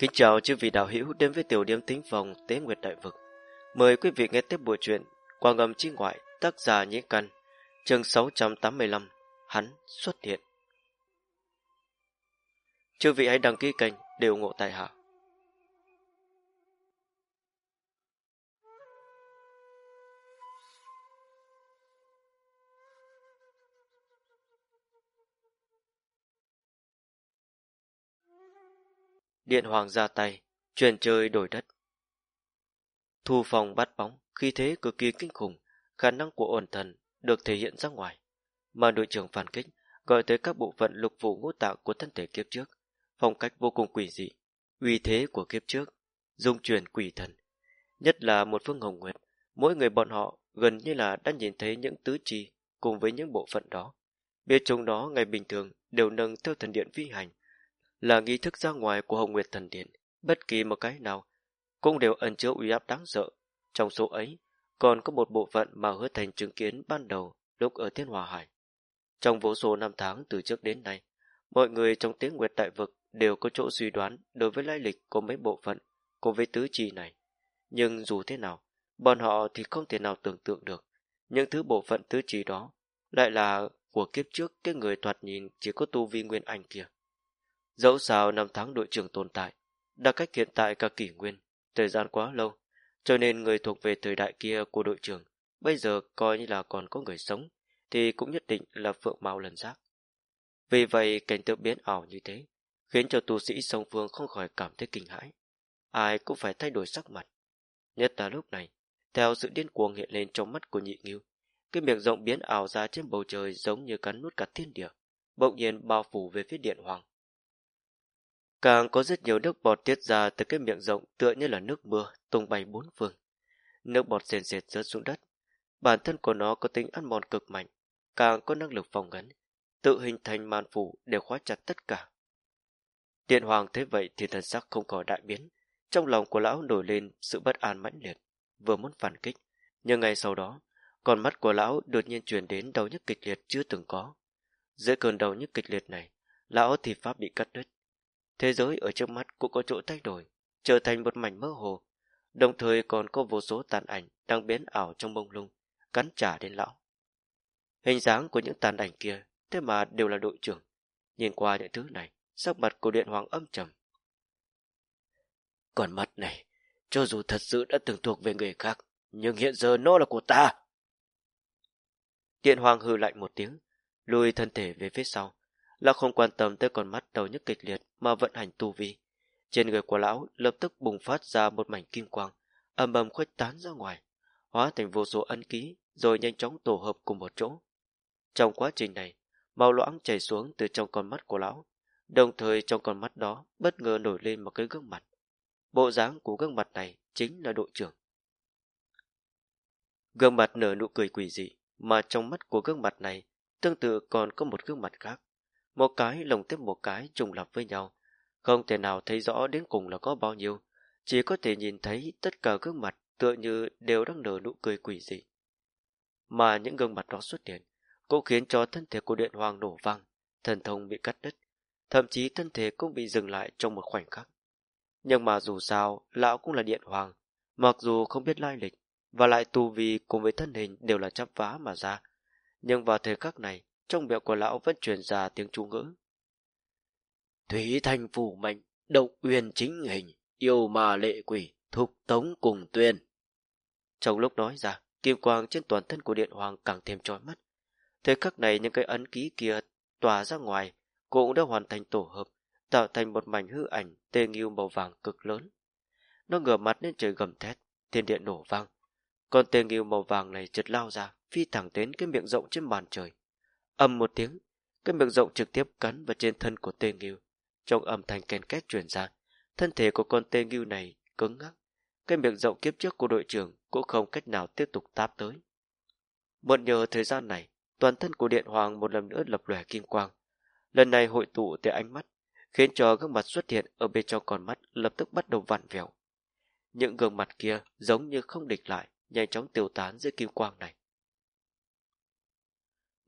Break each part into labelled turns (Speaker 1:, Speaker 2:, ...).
Speaker 1: Kính chào chư vị đạo hữu đến với tiểu điểm tính vòng Tế Nguyệt Đại Vực. Mời quý vị nghe tiếp buổi truyện Quang âm chi ngoại, tác giả Nhĩ Căn, chương 685 Hắn xuất hiện. Chư vị hãy đăng ký kênh để ủng hộ tại hạ. Điện hoàng ra tay, chuyển chơi đổi đất. Thu phòng bắt bóng, khi thế cực kỳ kinh khủng, khả năng của ổn thần được thể hiện ra ngoài. Mà đội trưởng phản kích gọi tới các bộ phận lục vụ ngũ tạng của thân thể kiếp trước, phong cách vô cùng quỷ dị, uy thế của kiếp trước, dung truyền quỷ thần. Nhất là một phương hồng nguyệt, mỗi người bọn họ gần như là đã nhìn thấy những tứ chi cùng với những bộ phận đó. Biết chúng đó ngày bình thường đều nâng theo thần điện phi hành, là nghi thức ra ngoài của Hồng Nguyệt Thần Điện, bất kỳ một cái nào cũng đều ẩn chứa uy áp đáng sợ. Trong số ấy, còn có một bộ phận mà hứa thành chứng kiến ban đầu lúc ở Thiên Hòa Hải. Trong vô số năm tháng từ trước đến nay, mọi người trong tiếng Nguyệt Đại Vực đều có chỗ suy đoán đối với lai lịch của mấy bộ phận cùng với tứ chi này. Nhưng dù thế nào, bọn họ thì không thể nào tưởng tượng được những thứ bộ phận tứ chi đó lại là của kiếp trước cái người thoạt nhìn chỉ có tu vi nguyên anh kia. Dẫu sao năm tháng đội trưởng tồn tại, đã cách hiện tại cả kỷ nguyên, thời gian quá lâu, cho nên người thuộc về thời đại kia của đội trưởng, bây giờ coi như là còn có người sống, thì cũng nhất định là phượng mao lần giác. Vì vậy cảnh tượng biến ảo như thế, khiến cho tu sĩ song phương không khỏi cảm thấy kinh hãi. Ai cũng phải thay đổi sắc mặt. Nhất là lúc này, theo sự điên cuồng hiện lên trong mắt của nhị nghiêu, cái miệng rộng biến ảo ra trên bầu trời giống như cắn nút cả thiên địa, bỗng nhiên bao phủ về phía điện hoàng. Càng có rất nhiều nước bọt tiết ra từ cái miệng rộng tựa như là nước mưa tung bay bốn phương. Nước bọt sền sệt rớt xuống đất. Bản thân của nó có tính ăn mòn cực mạnh, càng có năng lực phòng ngấn, tự hình thành màn phủ để khóa chặt tất cả. Điện hoàng thấy vậy thì thần sắc không khỏi đại biến, trong lòng của lão nổi lên sự bất an mãnh liệt, vừa muốn phản kích, nhưng ngay sau đó, con mắt của lão đột nhiên truyền đến đau nhức kịch liệt chưa từng có. Dưới cơn đau nhức kịch liệt này, lão thì pháp bị cắt đứt, Thế giới ở trước mắt cũng có chỗ thay đổi, trở thành một mảnh mơ hồ, đồng thời còn có vô số tàn ảnh đang biến ảo trong bông lung, cắn trả đến lão. Hình dáng của những tàn ảnh kia, thế mà đều là đội trưởng. Nhìn qua những thứ này, sắc mặt của điện hoàng âm trầm. Còn mặt này, cho dù thật sự đã từng thuộc về người khác, nhưng hiện giờ nó là của ta. Điện hoàng hừ lạnh một tiếng, lùi thân thể về phía sau, Lão không quan tâm tới con mắt đầu nhức kịch liệt mà vận hành tu vi. Trên người của lão lập tức bùng phát ra một mảnh kim quang, ầm ầm khuếch tán ra ngoài, hóa thành vô số ấn ký, rồi nhanh chóng tổ hợp cùng một chỗ. Trong quá trình này, màu loãng chảy xuống từ trong con mắt của lão, đồng thời trong con mắt đó bất ngờ nổi lên một cái gương mặt. Bộ dáng của gương mặt này chính là đội trưởng. Gương mặt nở nụ cười quỷ dị, mà trong mắt của gương mặt này tương tự còn có một gương mặt khác một cái lồng tiếp một cái trùng lập với nhau, không thể nào thấy rõ đến cùng là có bao nhiêu, chỉ có thể nhìn thấy tất cả gương mặt tựa như đều đang nở nụ cười quỷ dị. Mà những gương mặt đó xuất hiện, cũng khiến cho thân thể của điện hoàng nổ vang, thần thông bị cắt đứt, thậm chí thân thể cũng bị dừng lại trong một khoảnh khắc. Nhưng mà dù sao, lão cũng là điện hoàng, mặc dù không biết lai lịch, và lại tu vi cùng với thân hình đều là chắp vá mà ra. Nhưng vào thời khắc này, trong miệng của lão vẫn truyền ra tiếng chú ngữ. Thủy thành phủ mệnh, động uyên chính hình, yêu mà lệ quỷ, thục tống cùng tuyên. Trong lúc nói ra, kim quang trên toàn thân của điện hoàng càng thêm trói mắt. Thời khắc này những cái ấn ký kia tỏa ra ngoài cũng đã hoàn thành tổ hợp, tạo thành một mảnh hư ảnh tê nghiêu màu vàng cực lớn. Nó ngửa mặt lên trời gầm thét, thiên điện nổ vang. Con tê nghiêu màu vàng này chợt lao ra, phi thẳng đến cái miệng rộng trên bàn trời. Âm một tiếng, cái miệng rộng trực tiếp cắn vào trên thân của tê ngưu. Trong âm thanh ken két truyền ra, thân thể của con tê ngưu này cứng ngắc. Cái miệng rộng kiếp trước của đội trưởng cũng không cách nào tiếp tục táp tới. Mượn nhờ thời gian này, toàn thân của Điện Hoàng một lần nữa lập lòe kim quang. Lần này hội tụ tới ánh mắt, khiến cho gương mặt xuất hiện ở bên trong con mắt lập tức bắt đầu vặn vẹo. Những gương mặt kia giống như không địch lại, nhanh chóng tiêu tán dưới kim quang này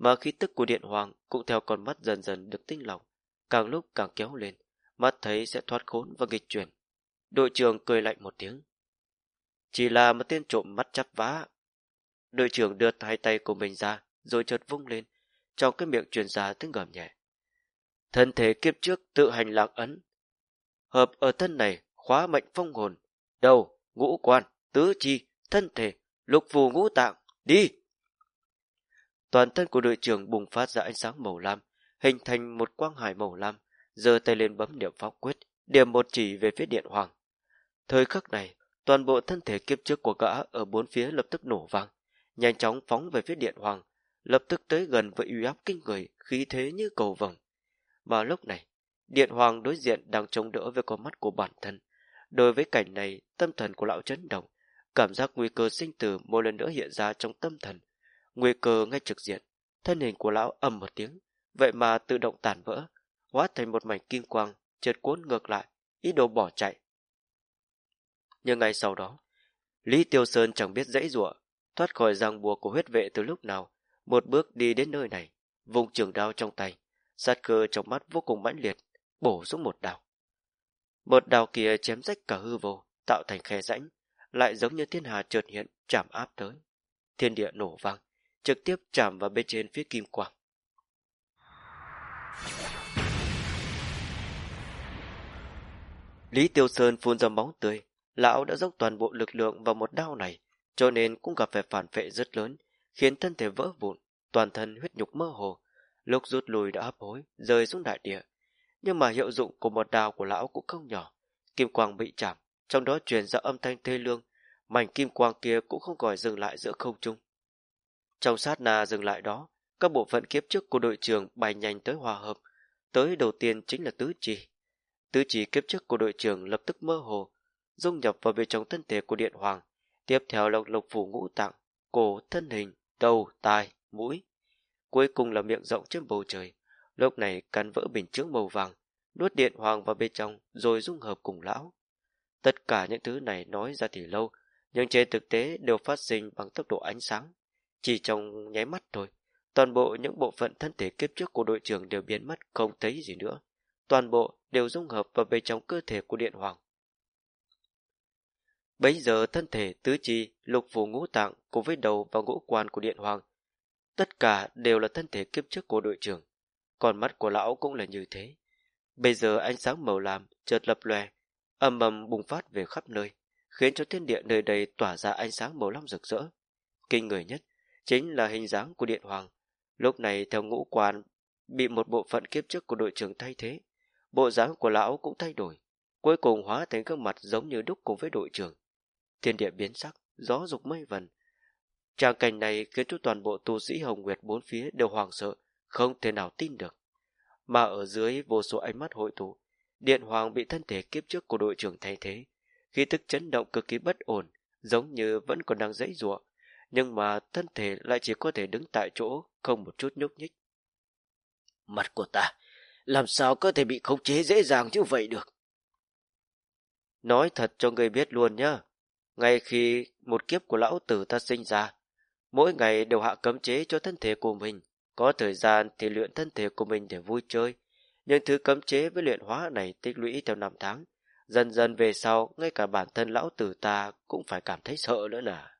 Speaker 1: mà khí tức của điện hoàng cũng theo con mắt dần dần được tinh lọc, càng lúc càng kéo lên, mắt thấy sẽ thoát khốn và nghịch chuyển, Đội trưởng cười lạnh một tiếng. Chỉ là một tên trộm mắt chắp vá. Đội trưởng đưa hai tay của mình ra, rồi chợt vung lên, trong cái miệng truyền ra tiếng gầm nhẹ. Thân thể kiếp trước tự hành lạc ấn. Hợp ở thân này khóa mệnh phong hồn, đầu, ngũ quan, tứ chi, thân thể, lục phù ngũ tạng, đi! Toàn thân của đội trưởng bùng phát ra ánh sáng màu lam, hình thành một quang hải màu lam, giơ tay lên bấm niệm pháp quyết, điểm một chỉ về phía điện hoàng. Thời khắc này, toàn bộ thân thể kiếp trước của gã ở bốn phía lập tức nổ vang, nhanh chóng phóng về phía điện hoàng, lập tức tới gần với uy áp kinh người, khí thế như cầu vồng. Mà lúc này, điện hoàng đối diện đang chống đỡ với con mắt của bản thân. Đối với cảnh này, tâm thần của lão chấn động, cảm giác nguy cơ sinh tử một lần nữa hiện ra trong tâm thần. Nguy cơ ngay trực diện, thân hình của lão ầm một tiếng, vậy mà tự động tàn vỡ, hóa thành một mảnh kim quang, trượt cuốn ngược lại, ý đồ bỏ chạy. Nhưng ngay sau đó, Lý Tiêu Sơn chẳng biết dãy giụa thoát khỏi ràng buộc của huyết vệ từ lúc nào, một bước đi đến nơi này, vùng trường đao trong tay, sát cơ trong mắt vô cùng mãnh liệt, bổ xuống một đao. Một đao kia chém rách cả hư vô, tạo thành khe rãnh, lại giống như thiên hà chợt hiện, chạm áp tới. Thiên địa nổ vang, trực tiếp chạm vào bên trên phía kim quang. Lý Tiêu Sơn phun ra máu tươi, lão đã dốc toàn bộ lực lượng vào một đao này, cho nên cũng gặp phải phản vệ rất lớn, khiến thân thể vỡ vụn, toàn thân huyết nhục mơ hồ. Lúc rút lui đã hấp hối, rơi xuống đại địa. Nhưng mà hiệu dụng của một đao của lão cũng không nhỏ. Kim quang bị chạm, trong đó truyền ra âm thanh thê lương, mảnh kim quang kia cũng không còn dừng lại giữa không trung. Trong sát na dừng lại đó, các bộ phận kiếp trước của đội trưởng bay nhanh tới hòa hợp. Tới đầu tiên chính là tứ chi. Tứ chi kiếp trước của đội trưởng lập tức mơ hồ, dung nhập vào bên trong thân thể của điện hoàng. Tiếp theo là lục phủ ngũ tạng, cổ, thân hình, đầu, tai, mũi. Cuối cùng là miệng rộng trên bầu trời. Lúc này cắn vỡ bình chướng màu vàng, nuốt điện hoàng vào bên trong rồi dung hợp cùng lão. Tất cả những thứ này nói ra thì lâu, nhưng trên thực tế đều phát sinh bằng tốc độ ánh sáng. Chỉ trong nháy mắt thôi, toàn bộ những bộ phận thân thể kiếp trước của đội trưởng đều biến mất không thấy gì nữa. Toàn bộ đều dung hợp vào bên trong cơ thể của điện hoàng. Bấy giờ thân thể tứ chi, lục phủ ngũ tạng cùng với đầu và ngũ quan của điện hoàng. Tất cả đều là thân thể kiếp trước của đội trưởng. Còn mắt của lão cũng là như thế. Bây giờ ánh sáng màu lam chợt lập lòe, âm ầm bùng phát về khắp nơi, khiến cho thiên địa nơi đây tỏa ra ánh sáng màu lam rực rỡ. Kinh người nhất chính là hình dáng của điện hoàng. Lúc này theo ngũ quan bị một bộ phận kiếp trước của đội trưởng thay thế, bộ dáng của lão cũng thay đổi, cuối cùng hóa thành gương mặt giống như đúc cùng với đội trưởng thiên địa biến sắc, gió dục mây vần. Tràng cảnh này khiến cho toàn bộ tu sĩ Hồng Nguyệt bốn phía đều hoảng sợ, không thể nào tin được. Mà ở dưới vô số ánh mắt hội tụ, Điện Hoàng bị thân thể kiếp trước của đội trưởng thay thế, khí tức chấn động cực kỳ bất ổn, giống như vẫn còn đang dãy ruộng, nhưng mà thân thể lại chỉ có thể đứng tại chỗ, không một chút nhúc nhích. Mặt của ta, làm sao có thể bị khống chế dễ dàng như vậy được? Nói thật cho người biết luôn nhá, ngay khi một kiếp của lão tử ta sinh ra, mỗi ngày đều hạ cấm chế cho thân thể của mình, có thời gian thì luyện thân thể của mình để vui chơi. Nhưng thứ cấm chế với luyện hóa này tích lũy theo năm tháng, dần dần về sau, ngay cả bản thân lão tử ta cũng phải cảm thấy sợ nữa nè.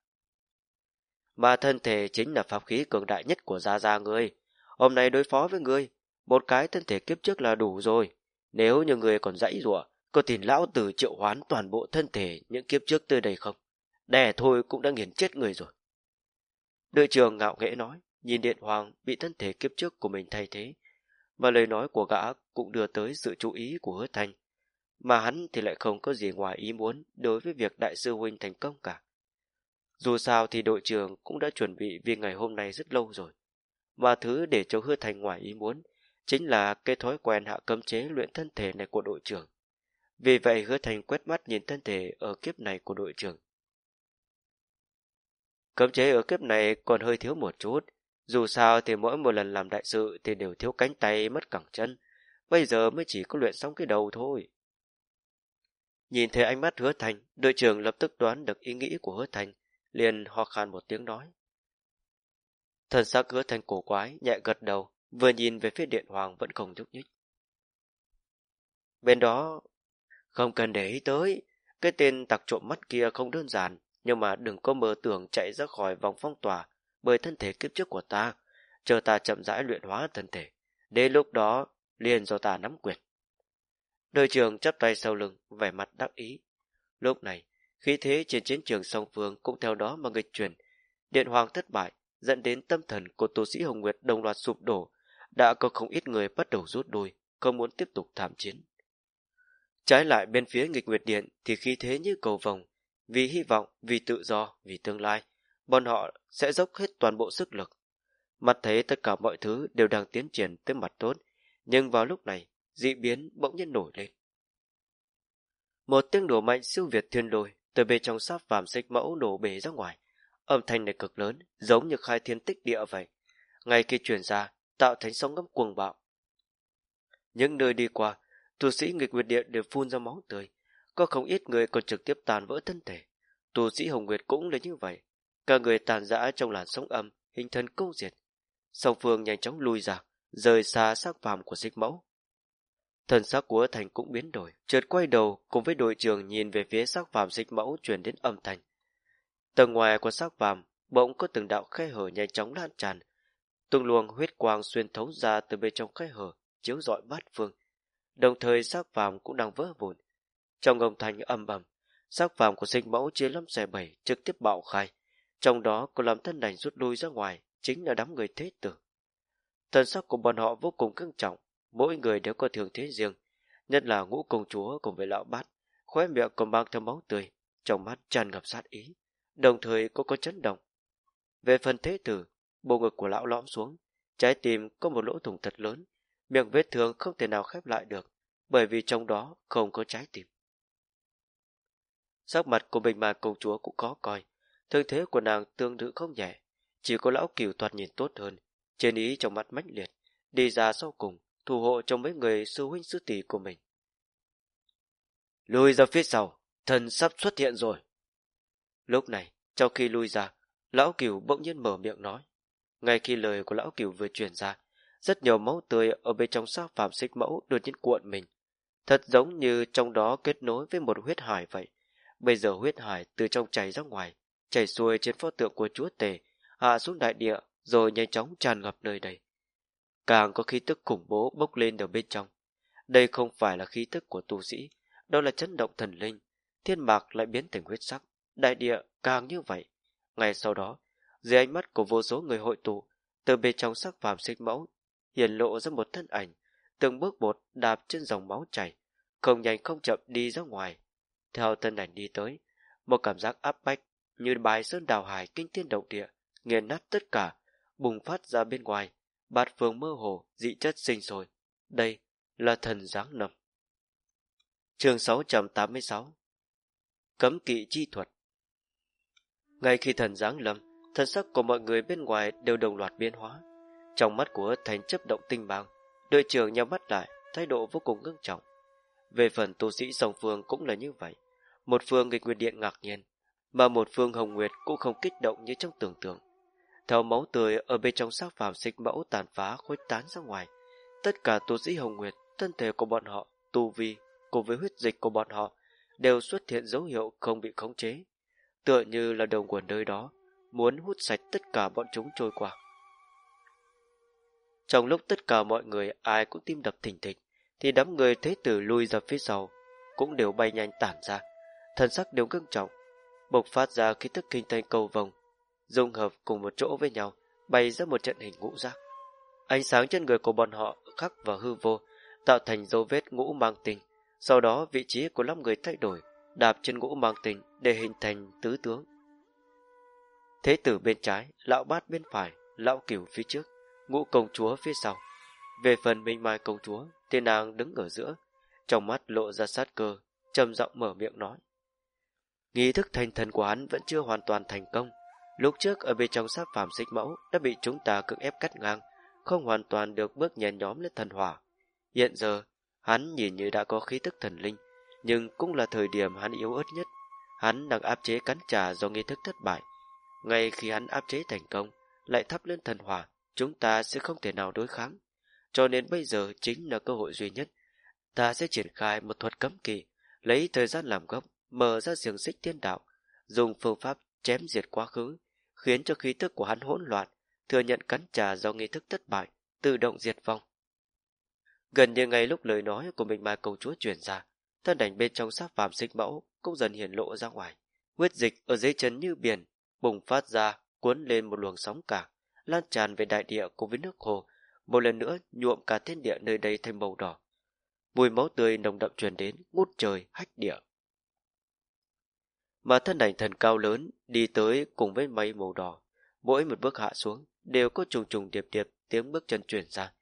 Speaker 1: Mà thân thể chính là pháp khí cường đại nhất của gia gia ngươi. Hôm nay đối phó với ngươi, một cái thân thể kiếp trước là đủ rồi. Nếu như ngươi còn dãy rủa có tin lão tử triệu hoán toàn bộ thân thể những kiếp trước tới đây không? Đè thôi cũng đã nghiền chết người rồi. Đội trưởng ngạo nghễ nói, nhìn điện hoàng bị thân thể kiếp trước của mình thay thế, và lời nói của gã cũng đưa tới sự chú ý của hứa thanh, mà hắn thì lại không có gì ngoài ý muốn đối với việc đại sư huynh thành công cả. Dù sao thì đội trưởng cũng đã chuẩn bị vì ngày hôm nay rất lâu rồi, mà thứ để cho hứa thành ngoài ý muốn chính là cái thói quen hạ cấm chế luyện thân thể này của đội trưởng. Vì vậy hứa thành quét mắt nhìn thân thể ở kiếp này của đội trưởng. Cấm chế ở kiếp này còn hơi thiếu một chút. Dù sao thì mỗi một lần làm đại sự thì đều thiếu cánh tay mất cẳng chân. Bây giờ mới chỉ có luyện xong cái đầu thôi. Nhìn thấy ánh mắt hứa thành, đội trưởng lập tức đoán được ý nghĩ của hứa thành, liền ho khan một tiếng nói. Thần sắc hứa thành cổ quái, nhẹ gật đầu, vừa nhìn về phía điện hoàng vẫn không nhúc nhích. Bên đó không cần để ý tới, Cái tên tặc trộm mắt kia không đơn giản, nhưng mà đừng có mơ tưởng chạy ra khỏi vòng phong tỏa bởi thân thể kiếp trước của ta, chờ ta chậm rãi luyện hóa thân thể. Đến lúc đó, liền do ta nắm quyền. Đội trưởng chắp tay sau lưng, vẻ mặt đắc ý. Lúc này, khí thế trên chiến trường song phương cũng theo đó mà nghịch chuyển. Điện hoàng thất bại, dẫn đến tâm thần của tu sĩ Hồng Nguyệt đồng loạt sụp đổ, đã có không ít người bắt đầu rút đuôi, không muốn tiếp tục tham chiến. Trái lại bên phía nghịch nguyệt điện thì khí thế như cầu vồng, vì hy vọng, vì tự do, vì tương lai, bọn họ sẽ dốc hết toàn bộ sức lực. Mặt thấy tất cả mọi thứ đều đang tiến triển tới mặt tốt, nhưng vào lúc này, dị biến bỗng nhiên nổi lên. Một tiếng nổ mạnh siêu việt thiên đồi từ bên trong sáp vàm xích mẫu nổ bể ra ngoài. Âm thanh này cực lớn, giống như khai thiên tích địa vậy. Ngay khi truyền ra, tạo thành sóng ngấm cuồng bạo. Những nơi đi qua, tu sĩ nghịch nguyệt điện đều phun ra máu tươi. Có không ít người còn trực tiếp tàn vỡ thân thể. Tu sĩ Hồng Nguyệt cũng là như vậy. Cả người tàn rã trong làn sóng âm, hình thân câu diệt. Song phương nhanh chóng lui ra, rời xa xác phàm của xích mẫu. Thần sắc của Thành cũng biến đổi, chợt quay đầu cùng với đội trưởng nhìn về phía xác phàm dịch mẫu truyền đến âm thanh. Tầng ngoài của xác phàm bỗng có từng đạo khe hở nhanh chóng lan tràn, từng luồng huyết quang xuyên thấu ra từ bên trong khe hở, chiếu rọi bát phương. Đồng thời xác phàm cũng đang vỡ vụn. Trong âm thanh âm bầm, xác phàm của sinh mẫu chia lâm xẻ bảy trực tiếp bạo khai, trong đó có làm thân đành rút lui ra ngoài, chính là đám người thế tử. Thần sắc của bọn họ vô cùng căng trọng, mỗi người đều có thường thế riêng, nhất là ngũ công chúa cùng với lão bát, khóe miệng còn mang theo máu tươi, trong mắt tràn ngập sát ý, đồng thời cũng có chấn động. Về phần thế tử, bộ ngực của lão lõm xuống, trái tim có một lỗ thủng thật lớn, miệng vết thương không thể nào khép lại được, bởi vì trong đó không có trái tim. Sắc mặt của bình mà công chúa cũng có coi, thương thế của nàng tương tự không nhẹ, chỉ có lão cửu thoạt nhìn tốt hơn, trên ý trong mắt mãnh liệt, đi ra sau cùng, thủ hộ cho mấy người sư huynh sư tỷ của mình. Lùi ra phía sau, thần sắp xuất hiện rồi. Lúc này, trong khi lui ra, lão cửu bỗng nhiên mở miệng nói. Ngay khi lời của lão cửu vừa truyền ra, rất nhiều máu tươi ở bên trong xác phạm xích mẫu đột nhiên cuộn mình. Thật giống như trong đó kết nối với một huyết hải vậy. Bây giờ huyết hải từ trong chảy ra ngoài, chảy xuôi trên pho tượng của chúa tề, hạ xuống đại địa, rồi nhanh chóng tràn ngập nơi đây. Càng có khí tức khủng bố bốc lên ở bên trong. Đây không phải là khí tức của tu sĩ, đó là chấn động thần linh. Thiên mạc lại biến thành huyết sắc, đại địa càng như vậy. Ngay sau đó, dưới ánh mắt của vô số người hội tụ, từ bên trong sắc phàm xích mẫu, hiển lộ ra một thân ảnh, từng bước bột đạp trên dòng máu chảy, không nhanh không chậm đi ra ngoài. Theo thân ảnh đi tới, một cảm giác áp bách như bài sơn đào hải kinh thiên động địa, nghiền nát tất cả, bùng phát ra bên ngoài, bát phương mơ hồ, dị chất sinh sôi. Đây là thần giáng lâm Chương 686 Cấm kỵ chi thuật Ngay khi thần giáng lâm, thần sắc của mọi người bên ngoài đều đồng loạt biến hóa. Trong mắt của thành chấp động tinh bang, đội trưởng nhắm mắt lại, thái độ vô cùng ngưng trọng. Về phần tu sĩ song phương cũng là như vậy. Một phương nghịch nguyệt điện ngạc nhiên, mà một phương hồng nguyệt cũng không kích động như trong tưởng tượng. Theo máu tươi ở bên trong xác phàm xích mẫu tàn phá khuếch tán ra ngoài, tất cả tu sĩ hồng nguyệt, thân thể của bọn họ, tu vi, cùng với huyết dịch của bọn họ, đều xuất hiện dấu hiệu không bị khống chế. Tựa như là đồng quần nơi đó, muốn hút sạch tất cả bọn chúng trôi qua. Trong lúc tất cả mọi người ai cũng tim đập thình thịch, thì đám người thế tử lui ra phía sau, cũng đều bay nhanh tản ra, thần sắc đều ngưng trọng, bộc phát ra khí tức kinh thành cầu vồng, dung hợp cùng một chỗ với nhau, bay ra một trận hình ngũ giác. Ánh sáng trên người của bọn họ khắc vào hư vô, tạo thành dấu vết ngũ mang tinh. Sau đó vị trí của năm người thay đổi, đạp trên ngũ mang tinh để hình thành tứ tướng. Thế tử bên trái, lão bát bên phải, lão cửu phía trước, ngũ công chúa phía sau. Về phần minh mai công chúa, thì nàng đứng ở giữa, trong mắt lộ ra sát cơ, trầm giọng mở miệng nói. Nghi thức thành thần của hắn vẫn chưa hoàn toàn thành công. Lúc trước ở bên trong sát phàm xích mẫu đã bị chúng ta cưỡng ép cắt ngang, không hoàn toàn được bước nhẹ nhóm lên thần hỏa. Hiện giờ, hắn nhìn như đã có khí tức thần linh, nhưng cũng là thời điểm hắn yếu ớt nhất. Hắn đang áp chế cắn trả do nghi thức thất bại. Ngay khi hắn áp chế thành công, lại thắp lên thần hỏa, chúng ta sẽ không thể nào đối kháng. Cho nên bây giờ chính là cơ hội duy nhất. Ta sẽ triển khai một thuật cấm kỳ, lấy thời gian làm gốc, mở ra xiềng xích tiên đạo, dùng phương pháp chém diệt quá khứ, khiến cho khí tức của hắn hỗn loạn, thừa nhận cắn trà do nghi thức thất bại, tự động diệt vong. Gần như ngay lúc lời nói của mình mai công chúa truyền ra, thân ảnh bên trong xác phàm sinh mẫu cũng dần hiển lộ ra ngoài. Huyết dịch ở dưới chân như biển, bùng phát ra, cuốn lên một luồng sóng cả, lan tràn về đại địa cùng với nước hồ, một lần nữa nhuộm cả thiên địa nơi đây thành màu đỏ. Mùi máu tươi nồng đậm truyền đến, ngút trời, hách địa. Mà thân ảnh thần cao lớn đi tới cùng với mây màu đỏ, mỗi một bước hạ xuống đều có trùng trùng điệp điệp tiếng bước chân truyền ra.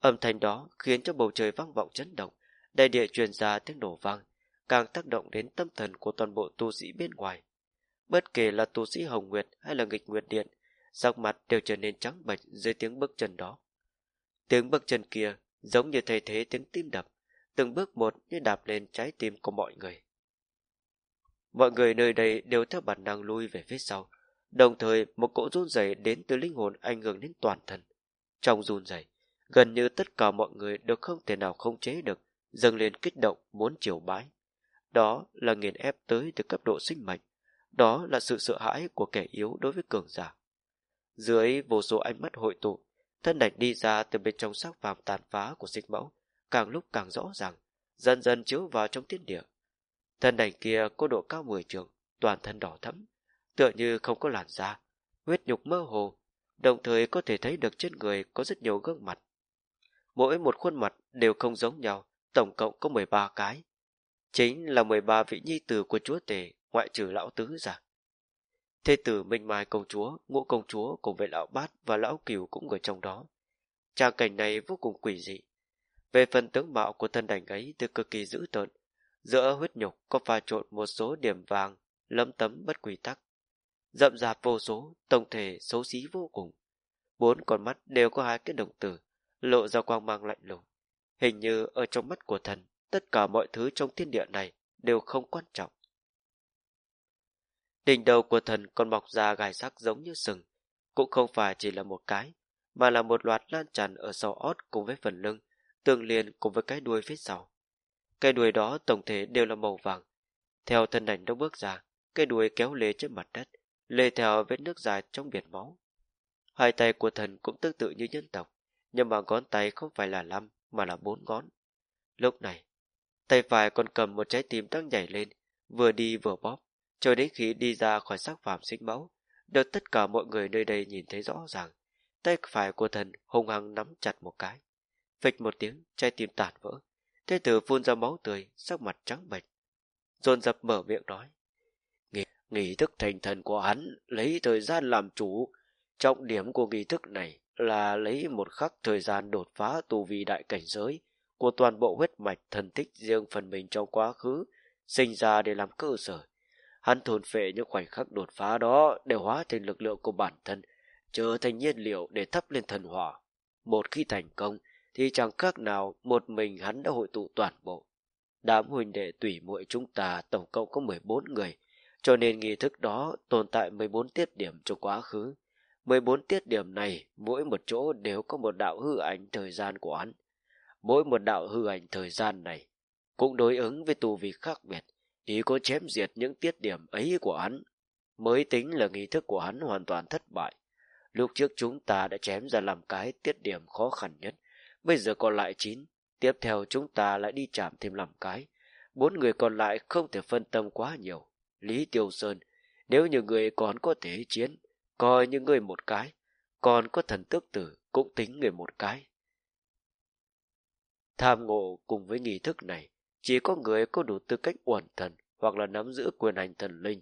Speaker 1: Âm thanh đó khiến cho bầu trời vang vọng chấn động, đại địa truyền ra tiếng nổ vang, càng tác động đến tâm thần của toàn bộ tu sĩ bên ngoài. Bất kể là tu sĩ Hồng Nguyệt hay là nghịch Nguyệt Điện, sắc mặt đều trở nên trắng bệch dưới tiếng bước chân đó. Tiếng bước chân kia giống như thay thế tiếng tim đập, từng bước một như đạp lên trái tim của mọi người. Mọi người nơi đây đều theo bản năng lui về phía sau, đồng thời một cỗ run rẩy đến từ linh hồn ảnh hưởng đến toàn thân. Trong run rẩy, gần như tất cả mọi người đều không thể nào không chế được, dâng lên kích động muốn chiều bái. Đó là nghiền ép tới từ cấp độ sinh mệnh, đó là sự sợ hãi của kẻ yếu đối với cường giả. Dưới vô số ánh mắt hội tụ, thân ảnh đi ra từ bên trong xác phàm tàn phá của sinh mẫu, càng lúc càng rõ ràng, dần dần chiếu vào trong thiên địa. Thân ảnh kia có độ cao mười trường, toàn thân đỏ thẫm, tựa như không có làn da, huyết nhục mơ hồ, đồng thời có thể thấy được trên người có rất nhiều gương mặt. Mỗi một khuôn mặt đều không giống nhau, tổng cộng có 13 cái. Chính là 13 vị nhi tử của chúa tể, ngoại trừ lão tứ ra. Thế tử Minh Mai công chúa, ngũ công chúa cùng với lão bát và lão cửu cũng ở trong đó. Trang cảnh này vô cùng quỷ dị. Về phần tướng mạo của thân đành ấy thì cực kỳ dữ tợn. Giữa huyết nhục có pha trộn một số điểm vàng, lấm tấm bất quy tắc. Rậm rạp vô số, tổng thể xấu xí vô cùng. Bốn con mắt đều có hai cái đồng tử, lộ ra quang mang lạnh lùng. Hình như ở trong mắt của thần, tất cả mọi thứ trong thiên địa này đều không quan trọng. Đỉnh đầu của thần còn mọc ra gai sắc giống như sừng, cũng không phải chỉ là một cái, mà là một loạt lan tràn ở sau ót cùng với phần lưng, tương liền cùng với cái đuôi phía sau. Cái đuôi đó tổng thể đều là màu vàng. Theo thân ảnh nó bước ra, cái đuôi kéo lê trên mặt đất, lê theo vết nước dài trong biển máu. Hai tay của thần cũng tương tự như nhân tộc, nhưng mà ngón tay không phải là năm mà là bốn ngón. Lúc này, tay phải còn cầm một trái tim đang nhảy lên, vừa đi vừa bóp, cho đến khi đi ra khỏi xác phàm sinh máu, được tất cả mọi người nơi đây nhìn thấy rõ ràng. Tay phải của thần hung hăng nắm chặt một cái. Phịch một tiếng, trái tim tản vỡ. Thế tử phun ra máu tươi, sắc mặt trắng bệch. Dồn dập mở miệng nói. nghỉ nghị thức thành thần của hắn lấy thời gian làm chủ. Trọng điểm của nghi thức này là lấy một khắc thời gian đột phá tu vi đại cảnh giới của toàn bộ huyết mạch thần tích riêng phần mình trong quá khứ, sinh ra để làm cơ sở. Hắn thôn phệ những khoảnh khắc đột phá đó để hóa thành lực lượng của bản thân, trở thành nhiên liệu để thắp lên thần hỏa. Một khi thành công, thì chẳng khác nào một mình hắn đã hội tụ toàn bộ. Đám huynh đệ tùy muội chúng ta tổng cộng có 14 người, cho nên nghi thức đó tồn tại 14 tiết điểm trong quá khứ. 14 tiết điểm này, mỗi một chỗ đều có một đạo hư ảnh thời gian của hắn. Mỗi một đạo hư ảnh thời gian này cũng đối ứng với tu vi khác biệt, chỉ có chém diệt những tiết điểm ấy của hắn, mới tính là nghi thức của hắn hoàn toàn thất bại. Lúc trước chúng ta đã chém ra làm cái tiết điểm khó khăn nhất, bây giờ còn lại 9, tiếp theo chúng ta lại đi chạm thêm làm cái. Bốn người còn lại không thể phân tâm quá nhiều. Lý Tiêu Sơn, nếu như người còn có thể chiến, coi như người một cái, còn có thần tước tử cũng tính người một cái. Tham ngộ cùng với nghi thức này, chỉ có người có đủ tư cách uẩn thần hoặc là nắm giữ quyền hành thần linh,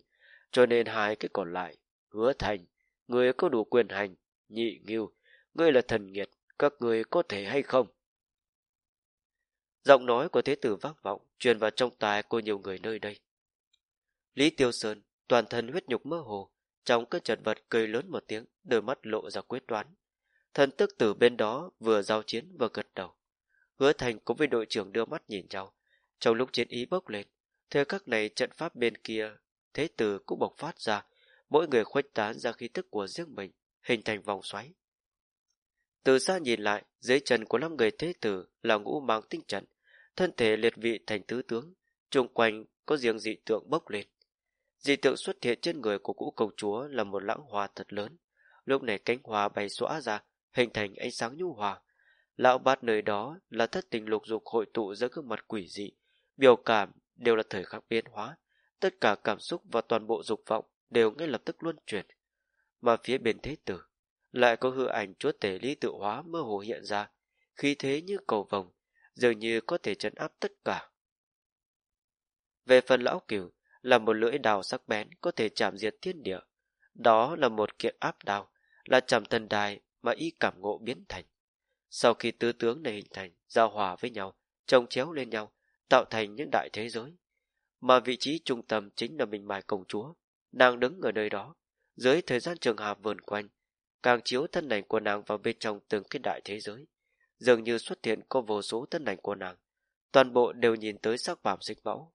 Speaker 1: cho nên hai cái còn lại, hứa thành, người có đủ quyền hành, nhị nghiêu, ngươi là thần nghiệt, các người có thể hay không? Giọng nói của thế tử vang vọng, truyền vào trong tai của nhiều người nơi đây. Lý Tiêu Sơn, toàn thân huyết nhục mơ hồ, trong cơn chật vật cười lớn một tiếng, đôi mắt lộ ra quyết đoán. Thần tức tử bên đó vừa giao chiến vừa gật đầu. Hứa thành cũng với đội trưởng đưa mắt nhìn nhau. Trong lúc chiến ý bốc lên, theo các này trận pháp bên kia, thế tử cũng bộc phát ra, mỗi người khuếch tán ra khí tức của riêng mình, hình thành vòng xoáy. Từ xa nhìn lại, dưới chân của năm người thế tử là ngũ mang tinh trận, thân thể liệt vị thành tứ tướng, chung quanh có riêng dị tượng bốc lên. Dị tượng xuất hiện trên người của cũ công chúa là một lãng hoa thật lớn. Lúc này cánh hoa bay xóa ra, hình thành ánh sáng nhu hòa. Lão bát nơi đó là thất tình lục dục hội tụ giữa gương mặt quỷ dị, biểu cảm đều là thời khắc biến hóa, tất cả cảm xúc và toàn bộ dục vọng đều ngay lập tức luân chuyển. Mà phía bên thế tử, lại có hư ảnh chúa tể lý tự hóa mơ hồ hiện ra, khí thế như cầu vồng, dường như có thể chấn áp tất cả. Về phần lão cửu, là một lưỡi đào sắc bén có thể chạm diệt thiên địa. Đó là một kiện áp đào, là chạm thần đài mà y cảm ngộ biến thành. Sau khi tứ tướng này hình thành, giao hòa với nhau, trồng chéo lên nhau, tạo thành những đại thế giới. Mà vị trí trung tâm chính là mình mài công chúa. Nàng đứng ở nơi đó, dưới thời gian trường hà vườn quanh, càng chiếu thân ảnh của nàng vào bên trong từng cái đại thế giới. Dường như xuất hiện có vô số thân ảnh của nàng, toàn bộ đều nhìn tới sắc vảm sinh mẫu.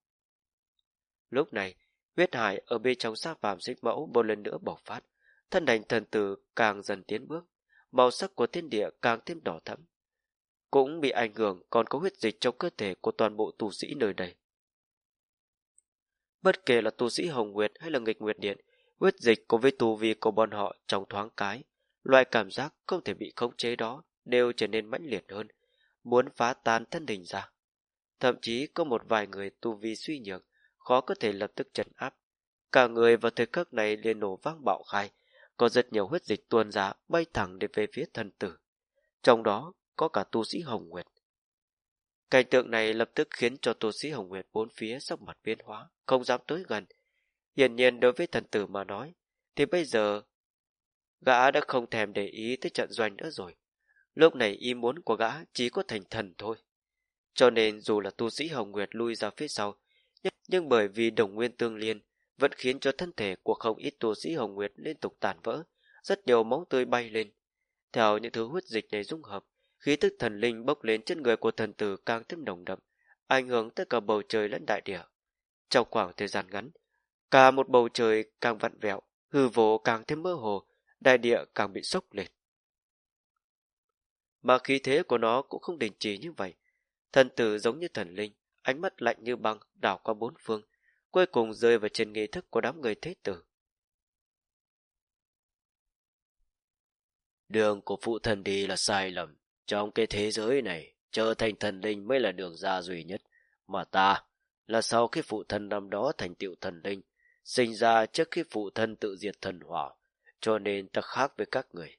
Speaker 1: Lúc này, huyết hải ở bên trong sắc vảm sinh mẫu một lần nữa bộc phát, thân ảnh thần tử càng dần tiến bước, màu sắc của thiên địa càng thêm đỏ thẫm. Cũng bị ảnh hưởng còn có huyết dịch trong cơ thể của toàn bộ tu sĩ nơi đây. Bất kể là tu sĩ Hồng Nguyệt hay là nghịch Nguyệt Điện, huyết dịch cùng với tu vi của bọn họ trong thoáng cái, loại cảm giác không thể bị khống chế đó đều trở nên mãnh liệt hơn, muốn phá tan thân hình ra. Thậm chí có một vài người tu vi suy nhược, khó có thể lập tức trấn áp. Cả người vào thời khắc này liền nổ vang bạo khai, có rất nhiều huyết dịch tuôn ra bay thẳng để về phía thần tử. Trong đó có cả tu sĩ Hồng Nguyệt. Cảnh tượng này lập tức khiến cho tu sĩ Hồng Nguyệt bốn phía sắc mặt biến hóa, không dám tới gần. Hiển nhiên đối với thần tử mà nói, thì bây giờ gã đã không thèm để ý tới trận doanh nữa rồi. Lúc này ý muốn của gã chỉ có thành thần thôi. Cho nên dù là tu sĩ Hồng Nguyệt lui ra phía sau, nhưng bởi vì đồng nguyên tương liên, vẫn khiến cho thân thể của không ít tu sĩ Hồng Nguyệt liên tục tàn vỡ, rất nhiều máu tươi bay lên. Theo những thứ huyết dịch này dung hợp, khí tức thần linh bốc lên trên người của thần tử càng thêm nồng đậm, ảnh hưởng tới cả bầu trời lẫn đại địa. Trong khoảng thời gian ngắn, cả một bầu trời càng vặn vẹo, hư vô càng thêm mơ hồ, đại địa càng bị sốc lên. Mà khí thế của nó cũng không đình chỉ như vậy. Thần tử giống như thần linh, ánh mắt lạnh như băng đảo qua bốn phương, cuối cùng rơi vào trên nghi thức của đám người thế tử.
Speaker 2: Đường của phụ thần đi là sai lầm. Trong cái thế giới này, trở thành thần linh mới là đường ra duy nhất. Mà ta là sau khi phụ thân năm đó thành tựu thần linh, sinh ra trước khi phụ thân tự diệt thần hỏa, cho nên ta khác với các người.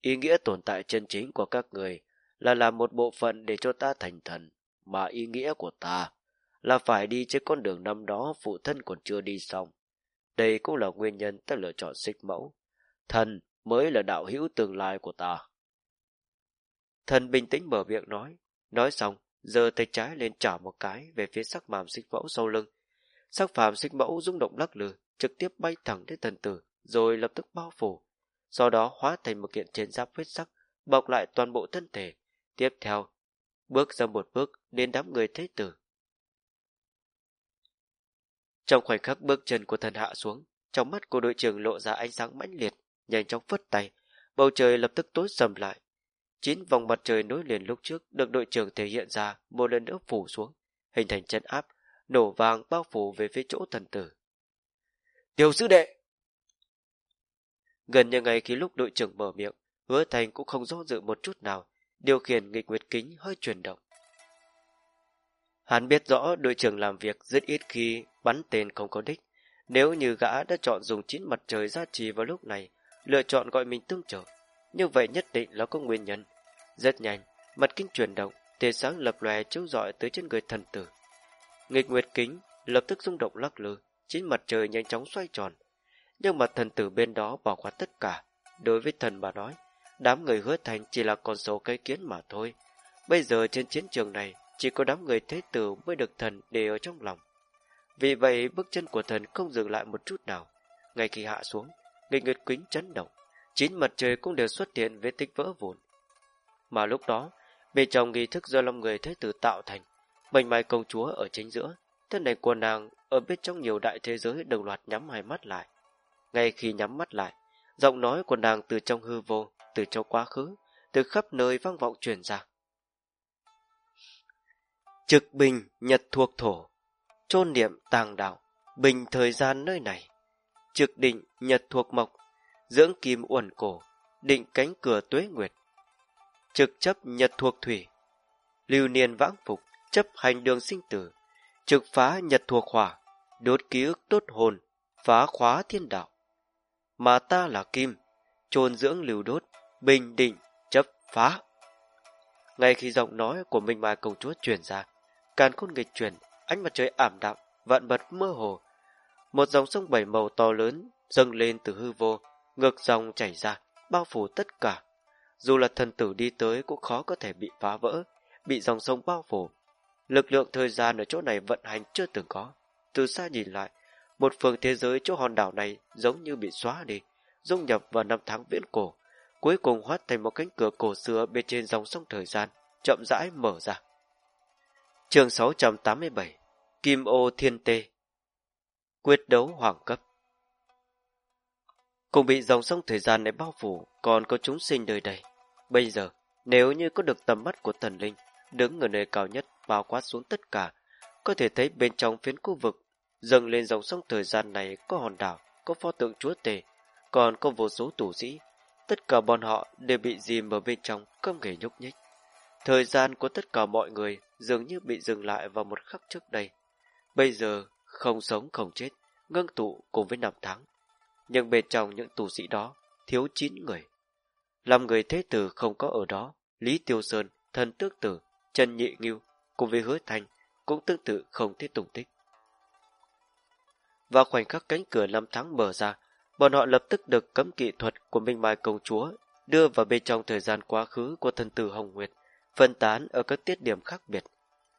Speaker 2: Ý nghĩa tồn tại chân chính của các người là làm một bộ phận để cho ta thành thần, mà ý nghĩa của ta là phải đi trên con đường năm đó phụ thân còn chưa đi xong. Đây cũng là nguyên nhân ta lựa chọn xích mẫu. Thần mới là đạo hữu tương lai của ta.
Speaker 1: Thần bình tĩnh mở miệng nói, nói xong, giơ tay trái lên trả một cái về phía sắc phàm xích mẫu sau lưng. Sắc phàm xích mẫu rung động lắc lư, trực tiếp bay thẳng đến thần tử, rồi lập tức bao phủ. Sau đó hóa thành một kiện chiến giáp huyết sắc, bọc lại toàn bộ thân thể. Tiếp theo, bước ra một bước đến đám người thế tử. Trong khoảnh khắc bước chân của thần hạ xuống, trong mắt của đội trưởng lộ ra ánh sáng mãnh liệt, nhanh chóng phất tay, bầu trời lập tức tối sầm lại. Chín vòng mặt trời nối liền lúc trước được đội trưởng thể hiện ra một lần nữa phủ xuống, hình thành chân áp, nổ vàng bao phủ về phía chỗ thần tử. Tiểu sư đệ! Gần như ngay khi lúc đội trưởng mở miệng, hứa thành cũng không do dự một chút nào, điều khiển nghịch nguyệt kính hơi chuyển động. Hắn biết rõ đội trưởng làm việc rất ít khi bắn tên không có đích. Nếu như gã đã chọn dùng chín mặt trời ra trì vào lúc này, lựa chọn gọi mình tương trợ, như vậy nhất định là có nguyên nhân. Rất nhanh, mặt kính chuyển động, tia sáng lập lòe chiếu rọi tới trên người thần tử. Nghịch nguyệt kính lập tức rung động lắc lư, chín mặt trời nhanh chóng xoay tròn. Nhưng mà thần tử bên đó bỏ qua tất cả. Đối với thần mà nói, đám người hứa thành chỉ là con số cây kiến mà thôi. Bây giờ trên chiến trường này, chỉ có đám người thế tử mới được thần để ở trong lòng. Vì vậy bước chân của thần không dừng lại một chút nào. Ngay khi hạ xuống, nghịch nguyệt quính chấn động, chín mặt trời cũng đều xuất hiện với tích vỡ vụn. Mà lúc đó, bên trong nghi thức do lòng người thế tử tạo thành, bệnh mai công chúa ở chính giữa, thân này của nàng ở bên trong nhiều đại thế giới đồng loạt nhắm hai mắt lại. Ngay khi nhắm mắt lại, giọng nói của nàng từ trong hư vô, từ trong quá khứ, từ khắp nơi vang vọng truyền ra. Trực bình nhật thuộc thổ, chôn niệm tàng đạo, bình thời gian nơi này. Trực định nhật thuộc mộc, dưỡng kim uẩn cổ, định cánh cửa tuế nguyệt. Trực chấp nhật thuộc thủy, lưu niên vãng phục, chấp hành đường sinh tử, trực phá nhật thuộc hỏa, đốt ký ức đốt hồn, phá khóa thiên đạo. Mà ta là kim, chôn dưỡng lưu đốt, bình định, chấp phá. Ngay khi giọng nói của Minh Mai công chúa truyền ra, càn khôn nghịch chuyển, ánh mặt trời ảm đạm, vạn vật mơ hồ. Một dòng sông bảy màu to lớn dâng lên từ hư vô, ngược dòng chảy ra, bao phủ tất cả. Dù là thần tử đi tới cũng khó có thể bị phá vỡ, bị dòng sông bao phủ. Lực lượng thời gian ở chỗ này vận hành chưa từng có. Từ xa nhìn lại, một phương thế giới chỗ hòn đảo này giống như bị xóa đi, dung nhập vào năm tháng viễn cổ, cuối cùng hóa thành một cánh cửa cổ xưa bên trên dòng sông thời gian, chậm rãi mở ra. Chương 687 Kim ô thiên tê Quyết đấu hoàng cấp Cùng bị dòng sông thời gian này bao phủ, còn có chúng sinh nơi đây. Bây giờ, nếu như có được tầm mắt của thần linh, đứng ở nơi cao nhất bao quát xuống tất cả, có thể thấy bên trong phiến khu vực, dâng lên dòng sông thời gian này có hòn đảo, có pho tượng chúa tề, còn có vô số tù sĩ. Tất cả bọn họ đều bị dìm ở bên trong, không hề nhúc nhích. Thời gian của tất cả mọi người dường như bị dừng lại vào một khắc trước đây. Bây giờ, không sống không chết, ngưng tụ cùng với năm tháng. Nhưng bên trong những tù sĩ đó, thiếu chín người. Làm người thế tử không có ở đó, Lý Tiêu Sơn, Thần Tước Tử, Trần Nhị Nghiêu cùng với Hứa Thành cũng tương tự không thấy tùng tích. Vào khoảnh khắc cánh cửa năm tháng mở ra, bọn họ lập tức được cấm kỹ thuật của Minh Mai Công Chúa đưa vào bên trong thời gian quá khứ của thần tử Hồng Nguyệt, phân tán ở các tiết điểm khác biệt.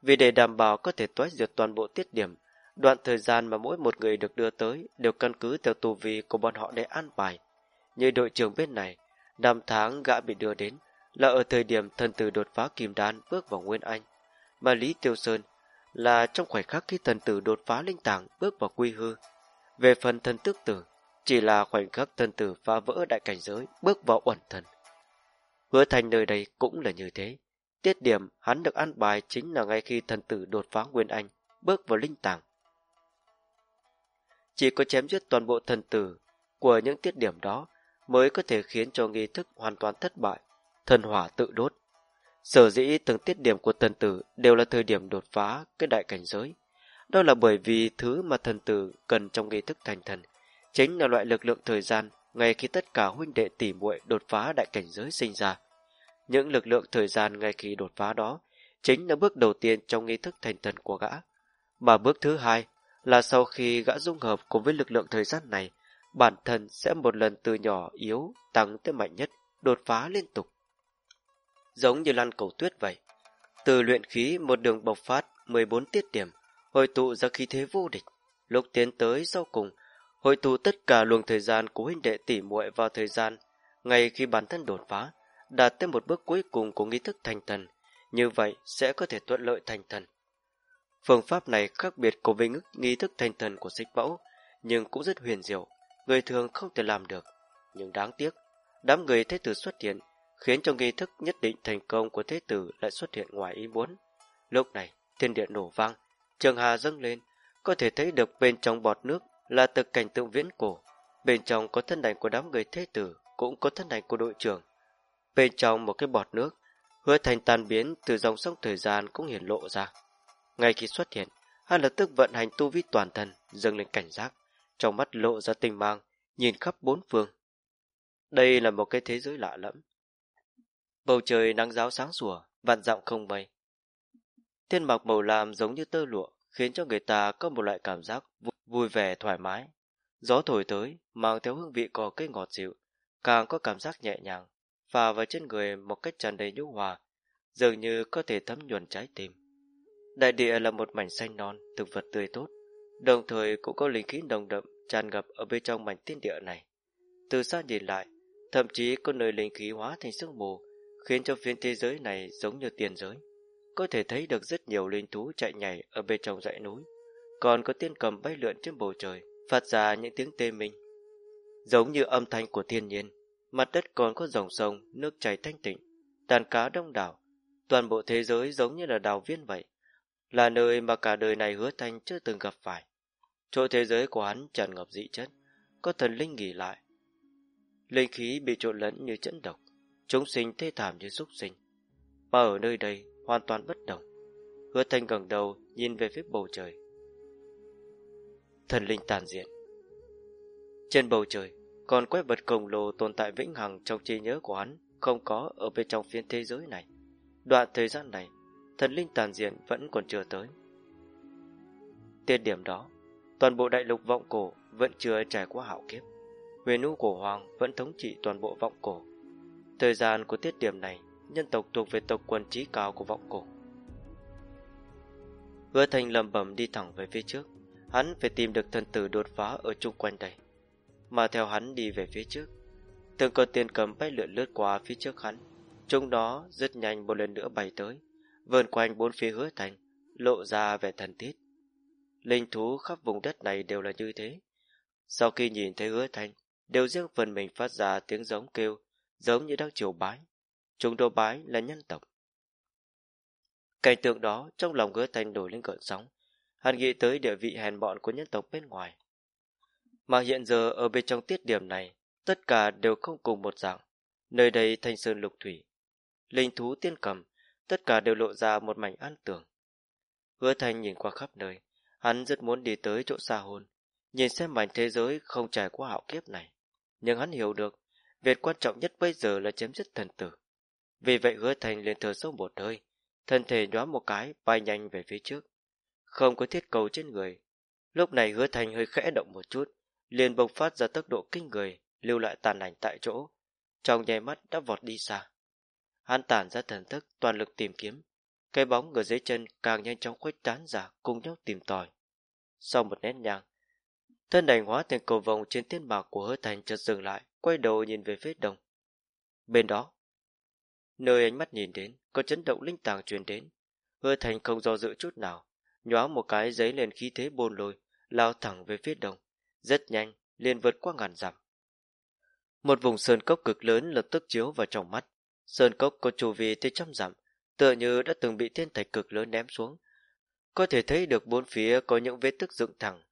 Speaker 1: Vì để đảm bảo có thể toái diệt toàn bộ tiết điểm, đoạn thời gian mà mỗi một người được đưa tới đều căn cứ theo tù vi của bọn họ để an bài. Như đội trưởng bên này, năm tháng gã bị đưa đến là ở thời điểm thần tử đột phá kim đan bước vào Nguyên Anh, mà Lý Tiêu Sơn là trong khoảnh khắc khi thần tử đột phá linh tàng bước vào quy hư. Về phần thần tước tử, chỉ là khoảnh khắc thần tử phá vỡ đại cảnh giới bước vào uẩn thần. Hứa thành nơi đây cũng là như thế. Tiết điểm hắn được ăn bài chính là ngay khi thần tử đột phá Nguyên Anh bước vào linh tàng. Chỉ có chém giết toàn bộ thần tử của những tiết điểm đó mới có thể khiến cho nghi thức hoàn toàn thất bại, thần hỏa tự đốt. Sở dĩ từng tiết điểm của thần tử đều là thời điểm đột phá cái đại cảnh giới. Đó là bởi vì thứ mà thần tử cần trong nghi thức thành thần chính là loại lực lượng thời gian ngay khi tất cả huynh đệ tỉ muội đột phá đại cảnh giới sinh ra. Những lực lượng thời gian ngay khi đột phá đó chính là bước đầu tiên trong nghi thức thành thần của gã. Mà bước thứ hai là sau khi gã dung hợp cùng với lực lượng thời gian này, bản thân sẽ một lần từ nhỏ yếu tăng tới mạnh nhất, đột phá liên tục. Giống như lăn cầu tuyết vậy. Từ luyện khí một đường bộc phát 14 tiết điểm, hội tụ ra khí thế vô địch. Lúc tiến tới sau cùng, hội tụ tất cả luồng thời gian của huynh đệ tỉ muội vào thời gian, ngay khi bản thân đột phá, đạt tới một bước cuối cùng của nghi thức thành thần, như vậy sẽ có thể thuận lợi thành thần. Phương pháp này khác biệt của với nghi thức thành thần của xích mẫu, nhưng cũng rất huyền diệu, người thường không thể làm được. Nhưng đáng tiếc, đám người thế tử xuất hiện, khiến cho nghi thức nhất định thành công của thế tử lại xuất hiện ngoài ý muốn. Lúc này, thiên điện nổ vang, trường hà dâng lên, có thể thấy được bên trong bọt nước là từ cảnh tượng viễn cổ. Bên trong có thân ảnh của đám người thế tử, cũng có thân ảnh của đội trưởng. Bên trong một cái bọt nước, hứa thành tan biến từ dòng sông thời gian cũng hiển lộ ra. Ngay khi xuất hiện, hắn lập tức vận hành tu vi toàn thân, dâng lên cảnh giác, trong mắt lộ ra tinh mang, nhìn khắp bốn phương. Đây là một cái thế giới lạ lẫm. Bầu trời nắng giáo sáng sủa, vạn dặm không mây. Thiên mặc màu lam giống như tơ lụa, khiến cho người ta có một loại cảm giác vui vẻ thoải mái. Gió thổi tới, mang theo hương vị cỏ cây ngọt dịu, càng có cảm giác nhẹ nhàng, phà vào trên người một cách tràn đầy nhũ hòa, dường như có thể thấm nhuần trái tim. Đại địa là một mảnh xanh non, thực vật tươi tốt, đồng thời cũng có linh khí nồng đậm tràn ngập ở bên trong mảnh thiên địa này. Từ xa nhìn lại, thậm chí có nơi linh khí hóa thành sương mù, khiến cho phiên thế giới này giống như tiền giới. Có thể thấy được rất nhiều linh thú chạy nhảy ở bên trong dãy núi, còn có tiên cầm bay lượn trên bầu trời, phát ra những tiếng tê minh. Giống như âm thanh của thiên nhiên, mặt đất còn có dòng sông, nước chảy thanh tịnh, đàn cá đông đảo, toàn bộ thế giới giống như là đào viên vậy, là nơi mà cả đời này hứa thanh chưa từng gặp phải. Chỗ thế giới của hắn tràn ngập dị chất, có thần linh nghỉ lại. Linh khí bị trộn lẫn như chấn độc, chúng sinh thê thảm như súc sinh. Mà ở nơi đây hoàn toàn bất đồng. Hứa thanh gần đầu nhìn về phía bầu trời. Thần linh tàn diện. Trên bầu trời, còn quái vật khổng lồ tồn tại vĩnh hằng trong trí nhớ của hắn, không có ở bên trong phiên thế giới này. Đoạn thời gian này, thần linh tàn diện vẫn còn chưa tới. Tiết điểm đó, toàn bộ đại lục vọng cổ vẫn chưa trải qua hạo kiếp. Huyền u cổ hoàng vẫn thống trị toàn bộ vọng cổ. Thời gian của tiết điểm này, nhân tộc thuộc về tộc quân trí cao của vọng cổ. Hứa thành lầm bẩm đi thẳng về phía trước, hắn phải tìm được thần tử đột phá ở chung quanh đây. Mà theo hắn đi về phía trước, từng cơn tiền cầm bay lượn lướt qua phía trước hắn. Chúng đó rất nhanh một lần nữa bay tới, vườn quanh bốn phía hứa thành, lộ ra vẻ thần tiết. Linh thú khắp vùng đất này đều là như thế. Sau khi nhìn thấy hứa thành, đều riêng phần mình phát ra tiếng giống kêu, giống như đang triều bái. Chúng đồ bái là nhân tộc. Cảnh tượng đó trong lòng hứa thành đổi lên cợn sóng. Hắn nghĩ tới địa vị hèn bọn của nhân tộc bên ngoài. Mà hiện giờ ở bên trong tiết điểm này, tất cả đều không cùng một dạng. Nơi đây thanh sơn lục thủy, linh thú tiên cầm, tất cả đều lộ ra một mảnh an tường. Hứa thành nhìn qua khắp nơi, hắn rất muốn đi tới chỗ xa hồn, nhìn xem mảnh thế giới không trải qua hạo kiếp này. Nhưng hắn hiểu được, việc quan trọng nhất bây giờ là chấm dứt thần tử. Vì vậy hứa thành liền thở sâu một hơi, thân thể nhoáng một cái bay nhanh về phía trước. Không có thiết cầu trên người. Lúc này hứa thành hơi khẽ động một chút, liền bộc phát ra tốc độ kinh người, lưu lại tàn ảnh tại chỗ. Trong nháy mắt đã vọt đi xa. Hắn tản ra thần thức toàn lực tìm kiếm. Cái bóng ở dưới chân càng nhanh chóng khuếch tán ra cùng nhau tìm tòi. Sau một nét nhang, thân ảnh hóa thành cầu vòng trên tiên bạc của hứa thành chợt dừng lại, quay đầu nhìn về phía đông. Bên đó, nơi ánh mắt nhìn đến, có chấn động linh tàng truyền đến. Hứa thành không do dự chút nào, nhóa một cái giấy lên khí thế bồn lôi, lao thẳng về phía đông. Rất nhanh, liền vượt qua ngàn dặm. Một vùng sơn cốc cực lớn lập tức chiếu vào trong mắt. Sơn cốc có chu vi tới trăm dặm, tựa như đã từng bị thiên thạch cực lớn ném xuống. Có thể thấy được bốn phía có những vết tức dựng thẳng,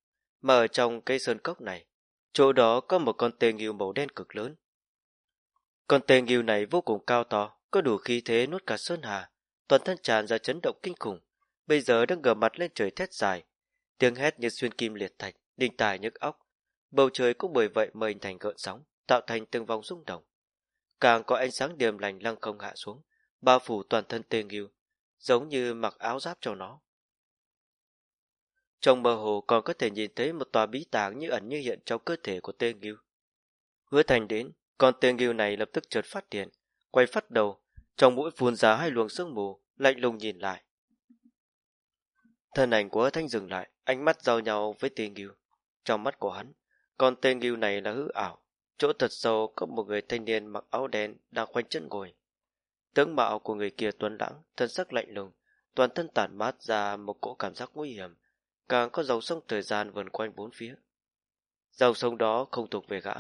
Speaker 1: mà ở trong cây sơn cốc này, chỗ đó có một con tê nghiêu màu đen cực lớn. Con tê nghiêu này vô cùng cao to, có đủ khí thế nuốt cả sơn hà, toàn thân tràn ra chấn động kinh khủng, bây giờ đang ngửa mặt lên trời thét dài, tiếng hét như xuyên kim liệt thạch, đình tài nhức óc. Bầu trời cũng bởi vậy mà hình thành gợn sóng, tạo thành từng vòng rung động. Càng có ánh sáng điềm lành lăng không hạ xuống, bao phủ toàn thân tê nghiêu, giống như mặc áo giáp cho nó. Trong mơ hồ còn có thể nhìn thấy một tòa bí tàng như ẩn như hiện trong cơ thể của tên Ngưu. Hứa thành đến, con tên Ngưu này lập tức chợt phát điện, quay phát đầu, trong mũi phun ra hai luồng sương mù, lạnh lùng nhìn lại. Thân ảnh của thanh dừng lại, ánh mắt giao nhau với tên Ngưu. Trong mắt của hắn, con tên Ngưu này là hư ảo, chỗ thật sâu có một người thanh niên mặc áo đen đang khoanh chân ngồi. Tướng mạo của người kia tuấn lãng, thân sắc lạnh lùng, toàn thân tản mát ra một cỗ cảm giác nguy hiểm, càng có dòng sông thời gian vần quanh bốn phía. Dòng sông đó không thuộc về gã,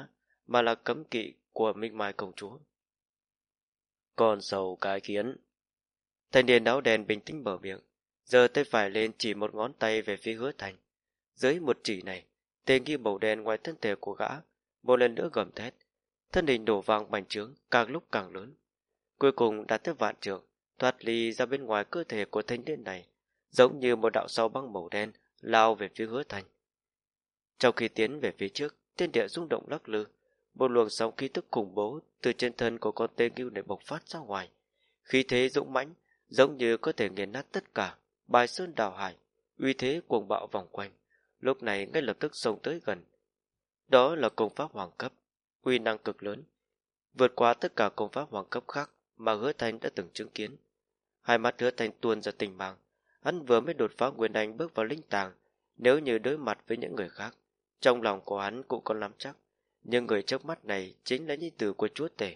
Speaker 1: mà là cấm kỵ của Minh Mai công chúa. Còn sầu cái kiến. Thanh niên áo đen bình tĩnh mở miệng, giờ tay phải lên chỉ một ngón tay về phía hứa thành. Dưới một chỉ này, tên ghi màu đen ngoài thân thể của gã, một lần nữa gầm thét. Thân hình đổ vàng bành trướng, càng lúc càng lớn. Cuối cùng đã tới vạn trường, thoát ly ra bên ngoài cơ thể của thanh niên này, giống như một đạo sao băng màu đen lao về phía hứa thành. Trong khi tiến về phía trước, thiên địa rung động lắc lư, một luồng sóng khí tức khủng bố từ trên thân của con tên ngưu này bộc phát ra ngoài. Khí thế dũng mãnh, giống như có thể nghiền nát tất cả, bài sơn đào hải, uy thế cuồng bạo vòng quanh, lúc này ngay lập tức xông tới gần. Đó là công pháp hoàng cấp, uy năng cực lớn, vượt qua tất cả công pháp hoàng cấp khác mà hứa thanh đã từng chứng kiến. Hai mắt hứa thanh tuôn ra tình mạng, hắn vừa mới đột phá nguyên anh bước vào linh tàng, nếu như đối mặt với những người khác, trong lòng của hắn cũng có nắm chắc, nhưng người trước mắt này chính là nhi tử của chúa tể.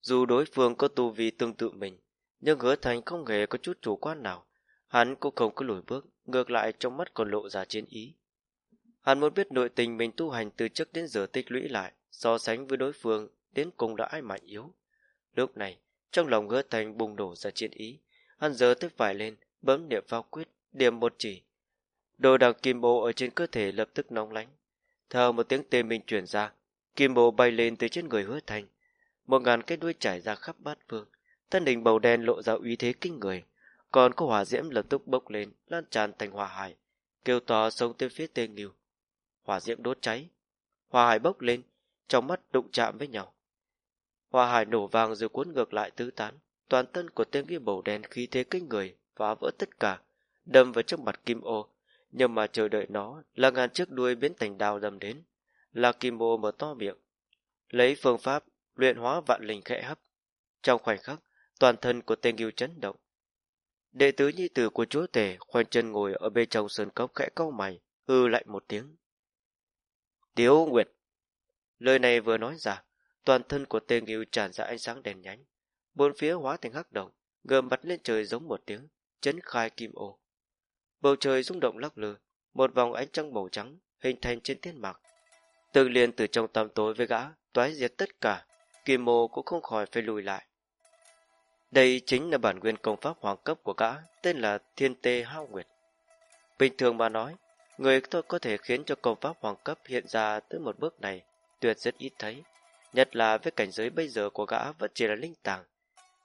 Speaker 1: Dù đối phương có tu vi tương tự mình, nhưng hứa thành không hề có chút chủ quan nào, hắn cũng không có lùi bước, ngược lại trong mắt còn lộ ra chiến ý. Hắn muốn biết nội tình mình tu hành từ trước đến giờ tích lũy lại, so sánh với đối phương, đến cùng là ai mạnh yếu. Lúc này, trong lòng hứa thành bùng đổ ra chiến ý, hắn giờ tới phải lên, bấm niệm vào quyết, điểm một chỉ. Đồ đạc kim bộ ở trên cơ thể lập tức nóng lánh. Theo một tiếng tê minh truyền ra, kim bộ bay lên từ trên người hứa thành. Một ngàn cái đuôi trải ra khắp bát phương. Thân hình bầu đen lộ ra uy thế kinh người. Còn có hỏa diễm lập tức bốc lên, lan tràn thành hỏa hải, kêu to sông tới phía tê nghiêu. Hỏa diễm đốt cháy, hỏa hải bốc lên, trong mắt đụng chạm với nhau. Hỏa hải nổ vàng rồi cuốn ngược lại tứ tán, toàn thân của tên kia bầu đen khí thế kinh người, phá vỡ tất cả, đâm vào trước mặt kim ô, nhưng mà chờ đợi nó là ngàn chiếc đuôi biến thành đào đâm đến, là kim ô mở to miệng, lấy phương pháp luyện hóa vạn linh khẽ hấp. Trong khoảnh khắc, toàn thân của tên yêu chấn động. Đệ tứ nhi tử của chúa tể khoanh chân ngồi ở bên trong sơn cốc khẽ cau mày, hư lại một tiếng. Tiếu Nguyệt Lời này vừa nói ra, toàn thân của tên yêu tràn ra ánh sáng đèn nhánh, bốn phía hóa thành hắc động, gầm mặt lên trời giống một tiếng, chấn khai kim ô. Bầu trời rung động lắc lư, một vòng ánh trăng màu trắng hình thành trên thiên mạc. Tự liền từ trong tăm tối với gã, toái diệt tất cả, kim ô cũng không khỏi phải lùi lại. Đây chính là bản nguyên công pháp hoàng cấp của gã, tên là Thiên Tê Hao Nguyệt. Bình thường mà nói, người tôi có thể khiến cho công pháp hoàng cấp hiện ra tới một bước này, tuyệt rất ít thấy. Nhất là với cảnh giới bây giờ của gã vẫn chỉ là linh tàng.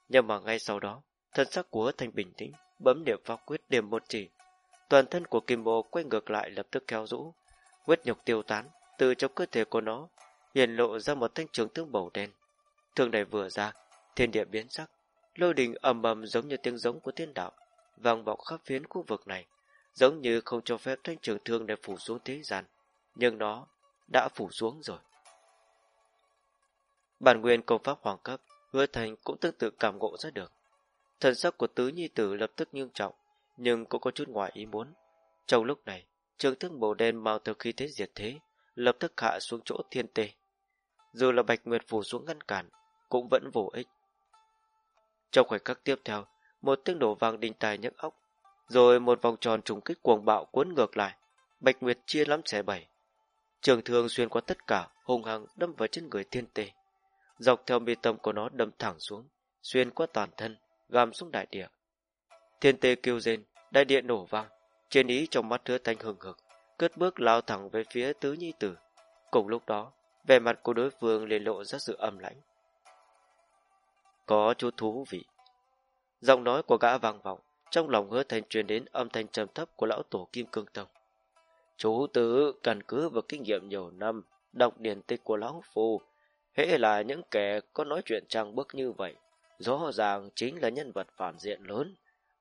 Speaker 1: Nhưng mà ngay sau đó, thân sắc của thành bình tĩnh, bấm điểm pháp quyết điểm một chỉ. Toàn thân của kim bồ quay ngược lại lập tức kéo rũ, huyết nhục tiêu tán, từ trong cơ thể của nó, hiện lộ ra một thanh trường thương bầu đen. Thương này vừa ra, thiên địa biến sắc, lôi đình ầm ầm giống như tiếng giống của thiên đạo, vang vọng khắp phiến khu vực này, giống như không cho phép thanh trường thương này phủ xuống thế gian, nhưng nó đã phủ xuống rồi. Bản nguyên công pháp hoàng cấp, hứa thành cũng tương tự cảm ngộ ra được. Thần sắc của tứ nhi tử lập tức nghiêm trọng, nhưng cũng có chút ngoài ý muốn. Trong lúc này, trường thương màu đen mau theo khí thế diệt thế, lập tức hạ xuống chỗ thiên tê. Dù là bạch nguyệt phủ xuống ngăn cản, cũng vẫn vô ích. Trong khoảnh khắc tiếp theo, một tiếng nổ vang đinh tài nhức óc, rồi một vòng tròn trùng kích cuồng bạo cuốn ngược lại, bạch nguyệt chia lắm xẻ bảy. Trường thương xuyên qua tất cả, hung hăng đâm vào chân người thiên tê. Dọc theo mi tâm của nó đâm thẳng xuống, xuyên qua toàn thân, gầm xuống đại địa. Thiên tê kêu rên, đại địa nổ vang, trên ý trong mắt hứa thanh hừng hực, cất bước lao thẳng về phía tứ nhi tử. Cùng lúc đó, vẻ mặt của đối phương liền lộ ra sự âm lãnh. Có chút thú vị. Giọng nói của gã vang vọng, trong lòng hứa thanh truyền đến âm thanh trầm thấp của lão tổ Kim Cương Tông. Chú tứ căn cứ vào kinh nghiệm nhiều năm, đọc điển tích của lão phù, hễ là những kẻ có nói chuyện trang bức như vậy, rõ ràng chính là nhân vật phản diện lớn,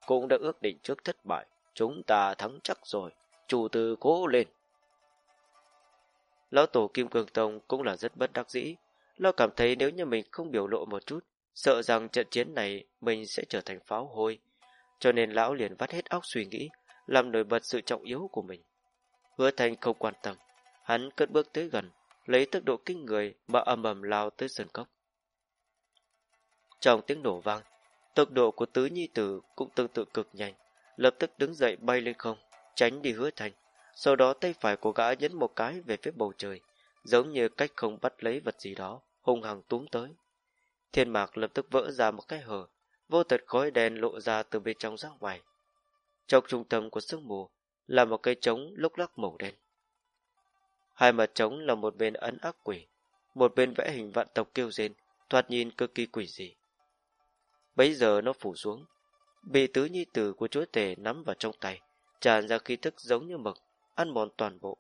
Speaker 1: cũng đã ước định trước thất bại, chúng ta thắng chắc rồi, chủ từ cố lên. Lão tổ Kim Cương Tông cũng là rất bất đắc dĩ, lo cảm thấy nếu như mình không biểu lộ một chút, sợ rằng trận chiến này mình sẽ trở thành pháo hôi, cho nên lão liền vắt hết óc suy nghĩ, làm nổi bật sự trọng yếu của mình. Hứa Thành không quan tâm, hắn cất bước tới gần, lấy tốc độ kinh người mà ầm ầm lao tới sân cốc. Trong tiếng nổ vang, tốc độ của tứ nhi tử cũng tương tự cực nhanh, lập tức đứng dậy bay lên không, tránh đi hứa thành. Sau đó tay phải của gã nhấn một cái về phía bầu trời, giống như cách không bắt lấy vật gì đó, hung hăng túm tới. Thiên mạc lập tức vỡ ra một cái hở, vô tật khói đen lộ ra từ bên trong ra ngoài. Trong trung tâm của sương mù là một cây trống lúc lắc màu đen. Hai mặt trống là một bên ấn ác quỷ, một bên vẽ hình vạn tộc kêu rên, thoạt nhìn cực kỳ quỷ dị. Bấy giờ nó phủ xuống, bị tứ nhi tử của chúa tể nắm vào trong tay, tràn ra khí thức giống như mực, ăn mòn toàn bộ.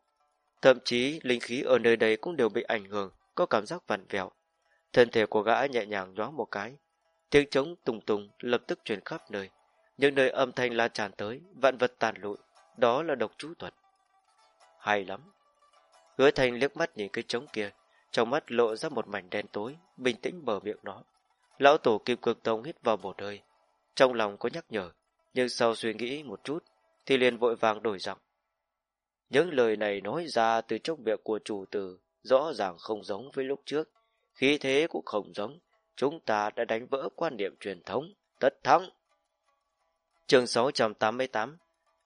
Speaker 1: Thậm chí linh khí ở nơi đây cũng đều bị ảnh hưởng, có cảm giác vặn vẹo. Thân thể của gã nhẹ nhàng nhoáng một cái, tiếng trống tùng tùng lập tức truyền khắp nơi. Những nơi âm thanh la tràn tới, vạn vật tàn lụi, đó là độc chú thuật. Hay lắm. Hứa thành liếc mắt nhìn cái trống kia, trong mắt lộ ra một mảnh đen tối, bình tĩnh mở miệng nó Lão tổ kim cương tông hít vào một hơi, trong lòng có nhắc nhở, nhưng sau suy nghĩ một chút, thì liền vội vàng đổi giọng. Những lời này nói ra từ trong miệng của chủ tử rõ ràng không giống với lúc trước, khí thế cũng không giống, chúng ta đã đánh vỡ quan niệm truyền thống, tất thắng. Chương 688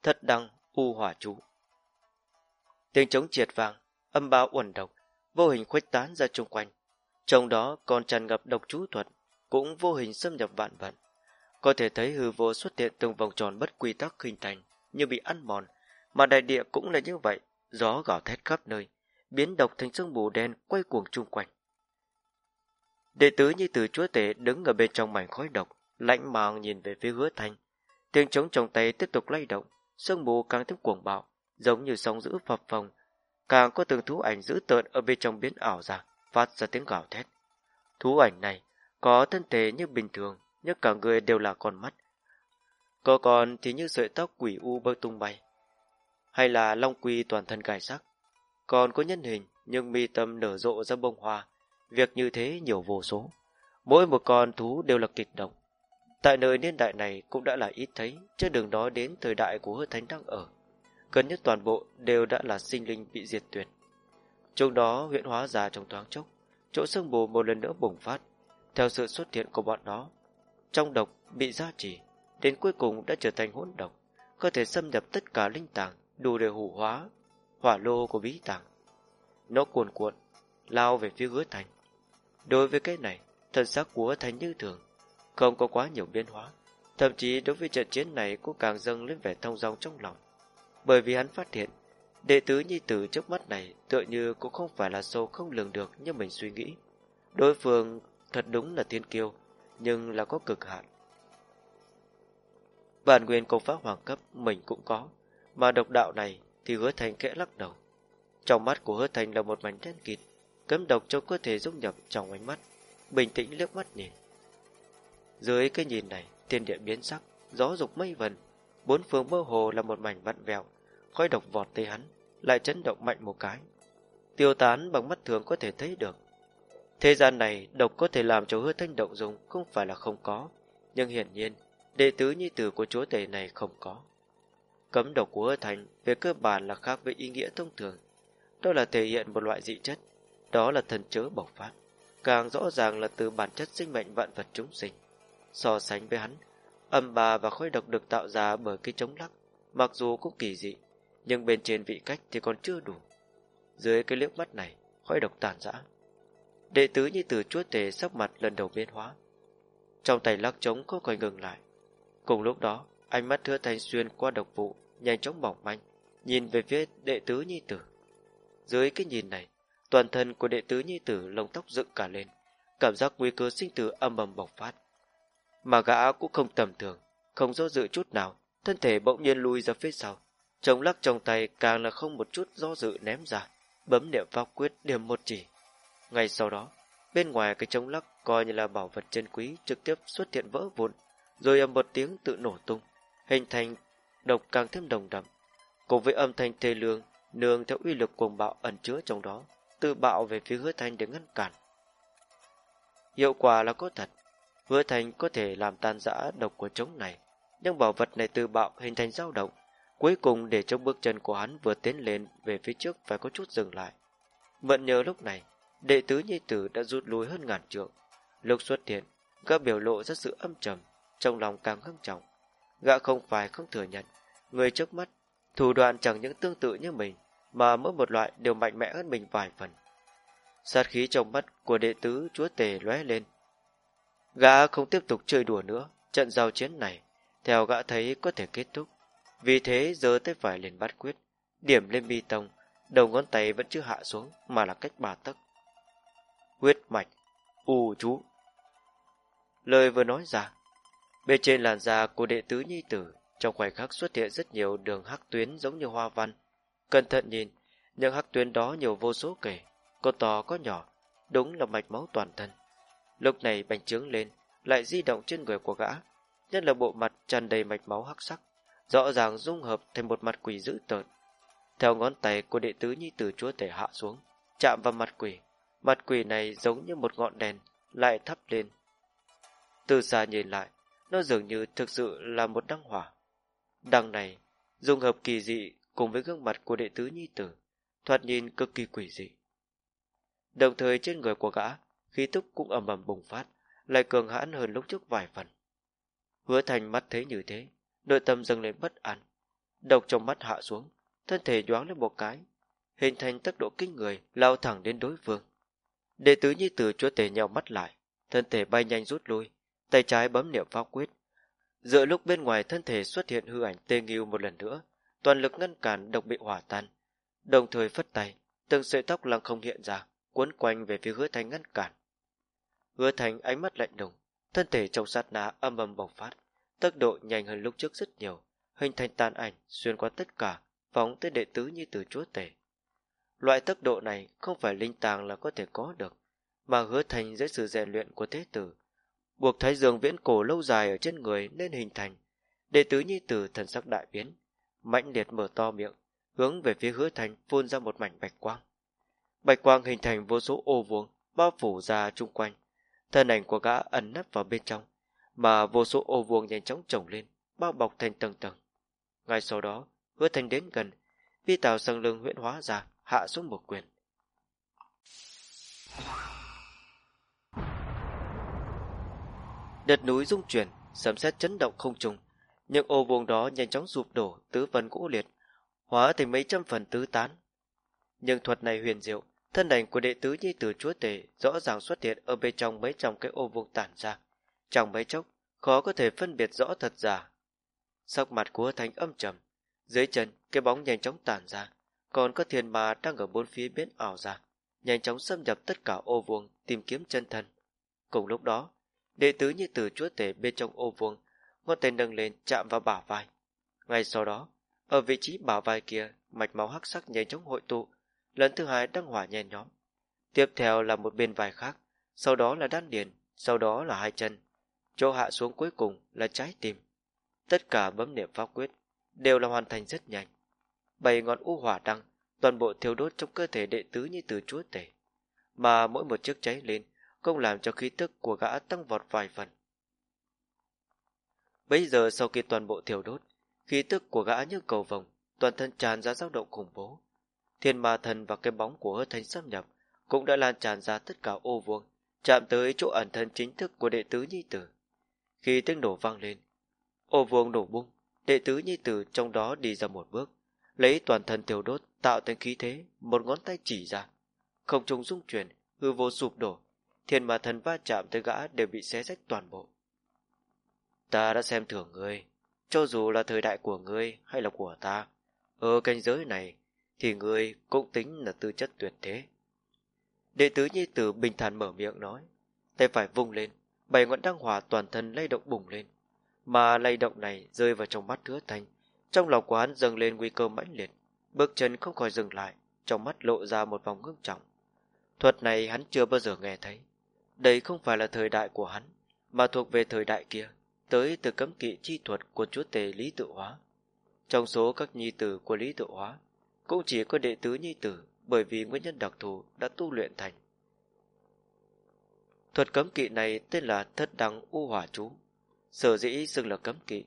Speaker 1: Thất đăng U hỏa chú Tiếng trống triệt vàng, âm bao uẩn độc, vô hình khuếch tán ra chung quanh. Trong đó còn tràn ngập độc chú thuật, cũng vô hình xâm nhập vạn vật. Có thể thấy hư vô xuất hiện từng vòng tròn bất quy tắc hình thành, như bị ăn mòn, mà đại địa cũng là như vậy, gió gào thét khắp nơi, biến độc thành sương mù đen quay cuồng chung quanh. Đệ tứ như từ chúa tể đứng ở bên trong mảnh khói độc, lạnh màng nhìn về phía hứa thanh. Tiếng trống trong tay tiếp tục lay động, sương mù càng thêm cuồng bạo, giống như sóng dữ phập phồng. Càng có từng thú ảnh dữ tợn ở bên trong biến ảo ra, phát ra tiếng gào thét. Thú ảnh này có thân thể như bình thường, nhưng cả người đều là con mắt. Có còn thì như sợi tóc quỷ u bơ tung bay, hay là long quy toàn thân cải sắc. Còn có nhân hình nhưng mi tâm nở rộ ra bông hoa, việc như thế nhiều vô số. Mỗi một con thú đều là kịch độc. Tại nơi niên đại này cũng đã là ít thấy, chứ đừng nói đến thời đại của hứa thánh đang ở. Gần nhất toàn bộ đều đã là sinh linh bị diệt tuyệt. Trong đó huyện hóa ra trong thoáng chốc, chỗ sương mù một lần nữa bùng phát. Theo sự xuất hiện của bọn nó, trong độc bị gia trì, đến cuối cùng đã trở thành hỗn độc, có thể xâm nhập tất cả linh tàng, đủ để hủ hóa hỏa lô của bí tàng. Nó cuồn cuộn, lao về phía hứa thành. Đối với cái này, thân xác của thành như thường, không có quá nhiều biến hóa. Thậm chí đối với trận chiến này cũng càng dâng lên vẻ thông dong trong lòng. Bởi vì hắn phát hiện, đệ tứ nhi tử trước mắt này tựa như cũng không phải là sâu không lường được như mình suy nghĩ. Đối phương thật đúng là thiên kiêu, nhưng là có cực hạn. Bản nguyên công pháp hoàng cấp mình cũng có, mà độc đạo này thì hứa thành kẽ lắc đầu. Trong mắt của hứa thành là một mảnh đen kịt, cấm độc cho cơ thể dung nhập trong ánh mắt, bình tĩnh liếc mắt nhìn. Dưới cái nhìn này, thiên địa biến sắc, gió dục mây vần, bốn phương mơ hồ là một mảnh vặn vẹo, khói độc vọt tới hắn, lại chấn động mạnh một cái. Tiêu tán bằng mắt thường có thể thấy được. Thế gian này, độc có thể làm cho hứa thanh động dùng không phải là không có, nhưng hiển nhiên, đệ tứ nhi tử của chúa tể này không có. Cấm độc của hứa thanh về cơ bản là khác với ý nghĩa thông thường. Đó là thể hiện một loại dị chất, đó là thần chớ bộc phát. Càng rõ ràng là từ bản chất sinh mệnh vạn vật chúng sinh. So sánh với hắn, âm bà và khói độc được tạo ra bởi cái chống lắc, mặc dù cũng kỳ dị, nhưng bên trên vị cách thì còn chưa đủ. Dưới cái liếc mắt này, khói độc tàn giã, Đệ tứ như từ chúa tề sắc mặt lần đầu biến hóa. Trong tay lắc trống không khỏi ngừng lại. Cùng lúc đó, ánh mắt thưa thanh xuyên qua độc vụ, nhanh chóng mỏng manh, nhìn về phía đệ tứ nhi tử. Dưới cái nhìn này, toàn thân của đệ tứ nhi tử lông tóc dựng cả lên, cảm giác nguy cơ sinh tử âm ầm bộc phát. Mà gã cũng không tầm thường, không do dự chút nào, thân thể bỗng nhiên lui ra phía sau. Chống lắc trong tay càng là không một chút do dự ném ra, bấm niệm pháp quyết điểm một chỉ. Ngay sau đó, bên ngoài cái chống lắc coi như là bảo vật chân quý trực tiếp xuất hiện vỡ vụn, rồi âm một tiếng tự nổ tung, hình thành độc càng thêm đồng đậm. Cùng với âm thanh thê lương, nương theo uy lực cuồng bạo ẩn chứa trong đó, tự bạo về phía hứa thanh để ngăn cản. Hiệu quả là có thật, hứa thanh có thể làm tan rã độc của trống này, nhưng bảo vật này tự bạo hình thành dao động, cuối cùng để cho bước chân của hắn vừa tiến lên về phía trước phải có chút dừng lại. Vẫn nhớ lúc này, đệ tứ nhi tử đã rút lui hơn ngàn trượng. Lúc xuất hiện, gã biểu lộ rất sự âm trầm, trong lòng càng khăng trọng. Gã không phải không thừa nhận, người trước mắt, thủ đoạn chẳng những tương tự như mình, mà mỗi một loại đều mạnh mẽ hơn mình vài phần. Sát khí trong mắt của đệ tứ chúa tề lóe lên. Gã không tiếp tục chơi đùa nữa, trận giao chiến này, theo gã thấy có thể kết thúc. Vì thế giờ tới phải liền bắt quyết, điểm lên bi tông, đầu ngón tay vẫn chưa hạ xuống mà là cách bà tấc. Huyết mạch, u chú. Lời vừa nói ra, bên trên làn da của đệ tứ nhi tử trong khoảnh khắc xuất hiện rất nhiều đường hắc tuyến giống như hoa văn. Cẩn thận nhìn, những hắc tuyến đó nhiều vô số kể, có to có nhỏ, đúng là mạch máu toàn thân. Lúc này bành trướng lên, lại di động trên người của gã, nhất là bộ mặt tràn đầy mạch máu hắc sắc, rõ ràng dung hợp thành một mặt quỷ dữ tợn. Theo ngón tay của đệ tứ nhi tử chúa tể hạ xuống, chạm vào mặt quỷ, mặt quỷ này giống như một ngọn đèn, lại thắp lên. Từ xa nhìn lại, nó dường như thực sự là một đăng hỏa. Đăng này, dùng hợp kỳ dị cùng với gương mặt của đệ tứ nhi tử, thoạt nhìn cực kỳ quỷ dị. Đồng thời trên người của gã, khí tức cũng ầm ầm bùng phát, lại cường hãn hơn lúc trước vài phần. Hứa thành mắt thấy như thế, nội tâm dâng lên bất an. Độc trong mắt hạ xuống, thân thể nhoáng lên một cái, hình thành tốc độ kinh người, lao thẳng đến đối phương. Đệ tứ nhi tử chúa tể nhau mắt lại, thân thể bay nhanh rút lui, tay trái bấm niệm pháp quyết. Giữa lúc bên ngoài thân thể xuất hiện hư ảnh tê nghiêu một lần nữa, toàn lực ngăn cản độc bị hỏa tan, đồng thời phất tay, từng sợi tóc lăng không hiện ra, cuốn quanh về phía hứa thành ngăn cản. Hứa thành ánh mắt lạnh lùng, thân thể trong sát ná âm âm bộc phát, tốc độ nhanh hơn lúc trước rất nhiều, hình thành tàn ảnh xuyên qua tất cả, phóng tới đệ tứ như từ chúa tể. Loại tốc độ này không phải linh tàng là có thể có được, mà hứa thành dưới sự rèn luyện của thế tử, buộc thái dương viễn cổ lâu dài ở trên người nên hình thành. Đệ tứ nhi tử thần sắc đại biến, mãnh liệt mở to miệng, hướng về phía hứa thành phun ra một mảnh bạch quang. Bạch quang hình thành vô số ô vuông bao phủ ra chung quanh. Thân ảnh của gã ẩn nấp vào bên trong, mà vô số ô vuông nhanh chóng chồng lên, bao bọc thành tầng tầng. Ngay sau đó, hứa thành đến gần, vi tào sang lưng huyễn hóa ra, hạ xuống một quyền. Đợt núi rung chuyển, sấm sét chấn động không trùng, những ô vuông đó nhanh chóng sụp đổ, tứ phần cũ liệt, hóa thành mấy trăm phần tứ tán. Nhưng thuật này huyền diệu, thân ảnh của đệ tứ nhi tử chúa tể rõ ràng xuất hiện ở bên trong mấy trong cái ô vuông tản ra. Trong mấy chốc, khó có thể phân biệt rõ thật giả. Sắc mặt của thánh âm trầm, dưới chân cái bóng nhanh chóng tản ra, còn có thiên ma đang ở bốn phía biến ảo ra, nhanh chóng xâm nhập tất cả ô vuông tìm kiếm chân thân. Cùng lúc đó, đệ tứ như từ chúa tể bên trong ô vuông, ngón tay nâng lên chạm vào bả vai. Ngay sau đó, ở vị trí bả vai kia, mạch máu hắc sắc nhanh chóng hội tụ, lần thứ hai đăng hỏa nhen nhóm. Tiếp theo là một bên vai khác, sau đó là đan điền, sau đó là hai chân, chỗ hạ xuống cuối cùng là trái tim. Tất cả bấm niệm pháp quyết đều là hoàn thành rất nhanh. Bảy ngọn u hỏa đăng, toàn bộ thiêu đốt trong cơ thể đệ tứ như từ chúa tể. Mà mỗi một chiếc cháy lên, không làm cho khí tức của gã tăng vọt vài phần. Bây giờ sau khi toàn bộ thiêu đốt, khí tức của gã như cầu vồng, toàn thân tràn ra dao động khủng bố. Thiên ma thần và cái bóng của hớt thánh xâm nhập cũng đã lan tràn ra tất cả ô vuông, chạm tới chỗ ẩn thân chính thức của đệ tứ nhi tử. Khi tiếng nổ vang lên, ô vuông nổ bung, đệ tứ nhi tử trong đó đi ra một bước, lấy toàn thân tiêu đốt tạo thành khí thế, một ngón tay chỉ ra. Không trung rung chuyển, hư vô sụp đổ, thiên ma thần va chạm tới gã đều bị xé rách toàn bộ. Ta đã xem thưởng ngươi, cho dù là thời đại của ngươi hay là của ta, ở cảnh giới này thì ngươi cũng tính là tư chất tuyệt thế. Đệ tứ nhi tử bình thản mở miệng nói, tay phải vung lên, bảy ngọn đăng hỏa toàn thân lay động bùng lên, mà lay động này rơi vào trong mắt hứa thanh, trong lòng của hắn dâng lên nguy cơ mãnh liệt, bước chân không khỏi dừng lại, trong mắt lộ ra một vòng ngưng trọng. Thuật này hắn chưa bao giờ nghe thấy, đây không phải là thời đại của hắn, mà thuộc về thời đại kia, tới từ cấm kỵ chi thuật của chúa tể Lý Tự Hóa. Trong số các nhi tử của Lý Tự Hóa, cũng chỉ có đệ tứ nhi tử bởi vì nguyên nhân đặc thù đã tu luyện thành. Thuật cấm kỵ này tên là Thất Đăng U Hỏa Chú. Sở dĩ xưng là cấm kỵ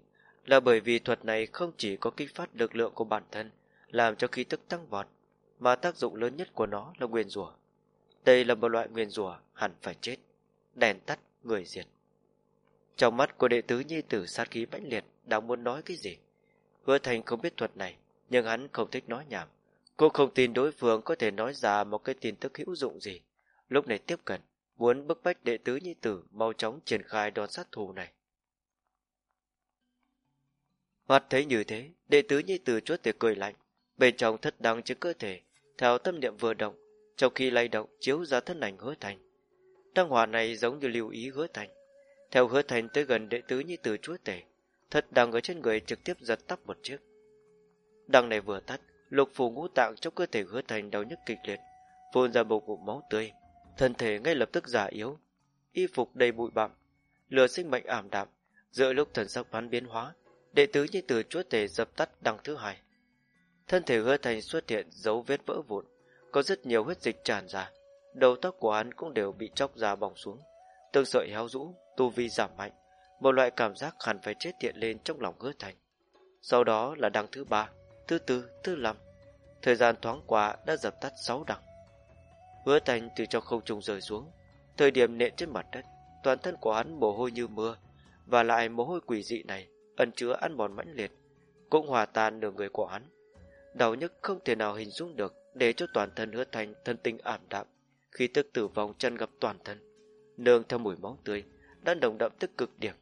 Speaker 1: là bởi vì thuật này không chỉ có kích phát lực lượng của bản thân, làm cho khí tức tăng vọt, mà tác dụng lớn nhất của nó là nguyên rủa. Đây là một loại nguyên rủa hẳn phải chết, đèn tắt, người diệt. Trong mắt của đệ tứ nhi tử sát khí mãnh liệt đang muốn nói cái gì. Hứa thành không biết thuật này, nhưng hắn không thích nói nhảm. Cô không tin đối phương có thể nói ra một cái tin tức hữu dụng gì. Lúc này tiếp cận, muốn bức bách đệ tứ nhi tử mau chóng triển khai đòn sát thù này hoạt thấy như thế, đệ tứ nhi từ chốt tiệc cười lạnh, bên trong thất đăng trên cơ thể, theo tâm niệm vừa động, trong khi lay động chiếu ra thân ảnh hứa thành. Đăng hỏa này giống như lưu ý hứa thành. Theo hứa thành tới gần đệ tứ nhi từ chúa tể, thật đăng ở trên người trực tiếp giật tắt một chiếc. Đăng này vừa tắt, lục phủ ngũ tạng trong cơ thể hứa thành đau nhức kịch liệt, phun ra một ngụm máu tươi, thân thể ngay lập tức giả yếu, y phục đầy bụi bặm, lửa sinh mệnh ảm đạm, giữa lúc thần sắc bán biến hóa, đệ tứ như từ chúa tể dập tắt đằng thứ hai. Thân thể hứa thành xuất hiện dấu vết vỡ vụn, có rất nhiều huyết dịch tràn ra, đầu tóc của hắn cũng đều bị chóc ra bỏng xuống, tương sợi héo rũ, tu vi giảm mạnh, một loại cảm giác hẳn phải chết tiện lên trong lòng hứa thành. Sau đó là đằng thứ ba, thứ tư, thứ năm. Thời gian thoáng qua đã dập tắt sáu đằng. Hứa thành từ trong không trung rơi xuống, thời điểm nện trên mặt đất, toàn thân của hắn mồ hôi như mưa, và lại mồ hôi quỷ dị này ẩn chứa ăn mòn mãnh liệt, cũng hòa tan nửa người của hắn. Đau nhức không thể nào hình dung được để cho toàn thân hứa thành thân tinh ảm đạm, khi tức tử vong chân gặp toàn thân, nương theo mùi máu tươi, đã đồng đậm tức cực điểm.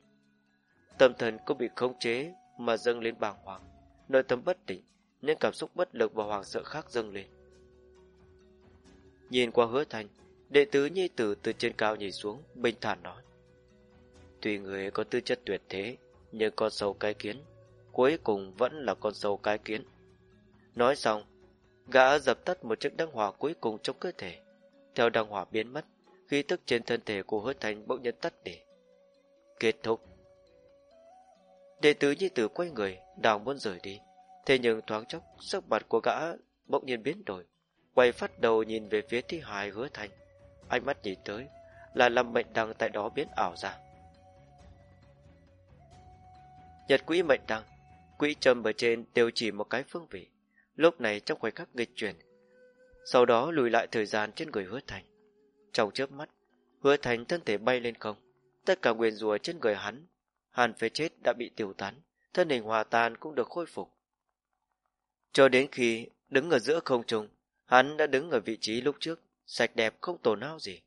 Speaker 1: Tâm thần cũng bị khống chế mà dâng lên bàng hoàng, nội tâm bất tỉnh những cảm xúc bất lực và hoàng sợ khác dâng lên. Nhìn qua hứa thành, đệ tứ nhi tử từ trên cao nhìn xuống, bình thản nói. Tuy người có tư chất tuyệt thế, nhưng con sâu cái kiến, cuối cùng vẫn là con sâu cái kiến. Nói xong, gã dập tắt một chiếc đăng hỏa cuối cùng trong cơ thể. Theo đăng hỏa biến mất, khí tức trên thân thể của hứa thành bỗng nhiên tắt đi. Kết thúc. Đệ tứ nhi tử quay người, đang muốn rời đi. Thế nhưng thoáng chốc, sắc mặt của gã bỗng nhiên biến đổi. Quay phát đầu nhìn về phía thi hài hứa thành. Ánh mắt nhìn tới, là lâm mệnh đang tại đó biến ảo ra. Nhật quỹ mệnh đăng, quỹ trầm ở trên đều chỉ một cái phương vị. Lúc này trong khoảnh khắc nghịch chuyển, sau đó lùi lại thời gian trên người hứa thành. Trong chớp mắt, hứa thành thân thể bay lên không. Tất cả nguyên rùa trên người hắn, hàn phế chết đã bị tiêu tán, thân hình hòa tan cũng được khôi phục. Cho đến khi đứng ở giữa không trung, hắn đã đứng ở vị trí lúc trước, sạch đẹp không tổn hao gì.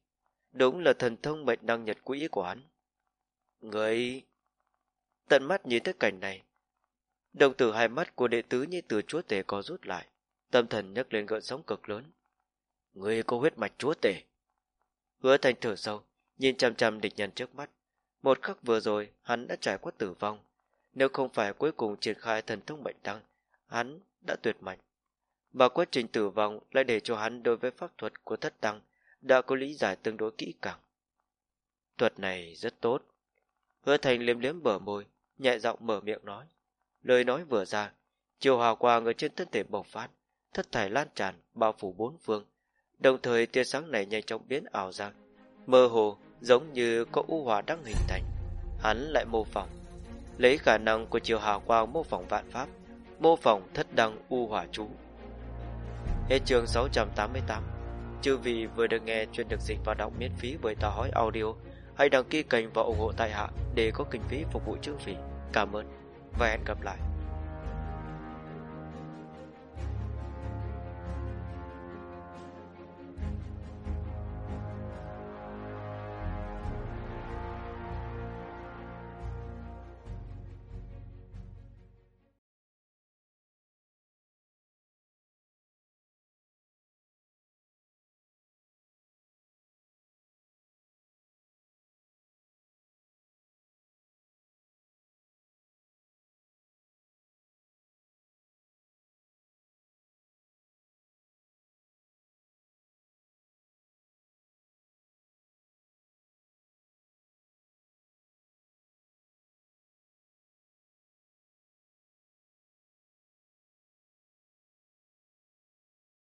Speaker 1: Đúng là thần thông mệnh đăng nhật quỹ của hắn. Người... Tận mắt nhìn thấy cảnh này, đồng tử hai mắt của đệ tứ như từ chúa tể có rút lại, tâm thần nhấc lên gợn sóng cực lớn. Người có huyết mạch chúa tể. Hứa thành thở sâu, nhìn chăm chăm địch nhân trước mắt. Một khắc vừa rồi, hắn đã trải qua tử vong. Nếu không phải cuối cùng triển khai thần thông mệnh đăng, hắn đã tuyệt mạch. Và quá trình tử vong lại để cho hắn đối với pháp thuật của thất tăng đã có lý giải tương đối kỹ càng. Thuật này rất tốt. Hứa thành liếm liếm bờ môi, nhẹ giọng mở miệng nói. Lời nói vừa ra, chiều hào quang ở trên thân thể bộc phát, thất thải lan tràn, bao phủ bốn phương. Đồng thời tia sáng này nhanh chóng biến ảo ra, mơ hồ giống như có u hòa đang hình thành. Hắn lại mô phỏng, lấy khả năng của chiều hào quang mô phỏng vạn pháp, mô phỏng thất đăng u hỏa chú. Hết chương 688 Chư vị vừa được nghe chuyên được dịch và đọc miễn phí bởi tòa hói audio Hãy đăng ký kênh và ủng hộ tại hạ để có kinh phí phục vụ chương trình Cảm ơn và hẹn gặp lại.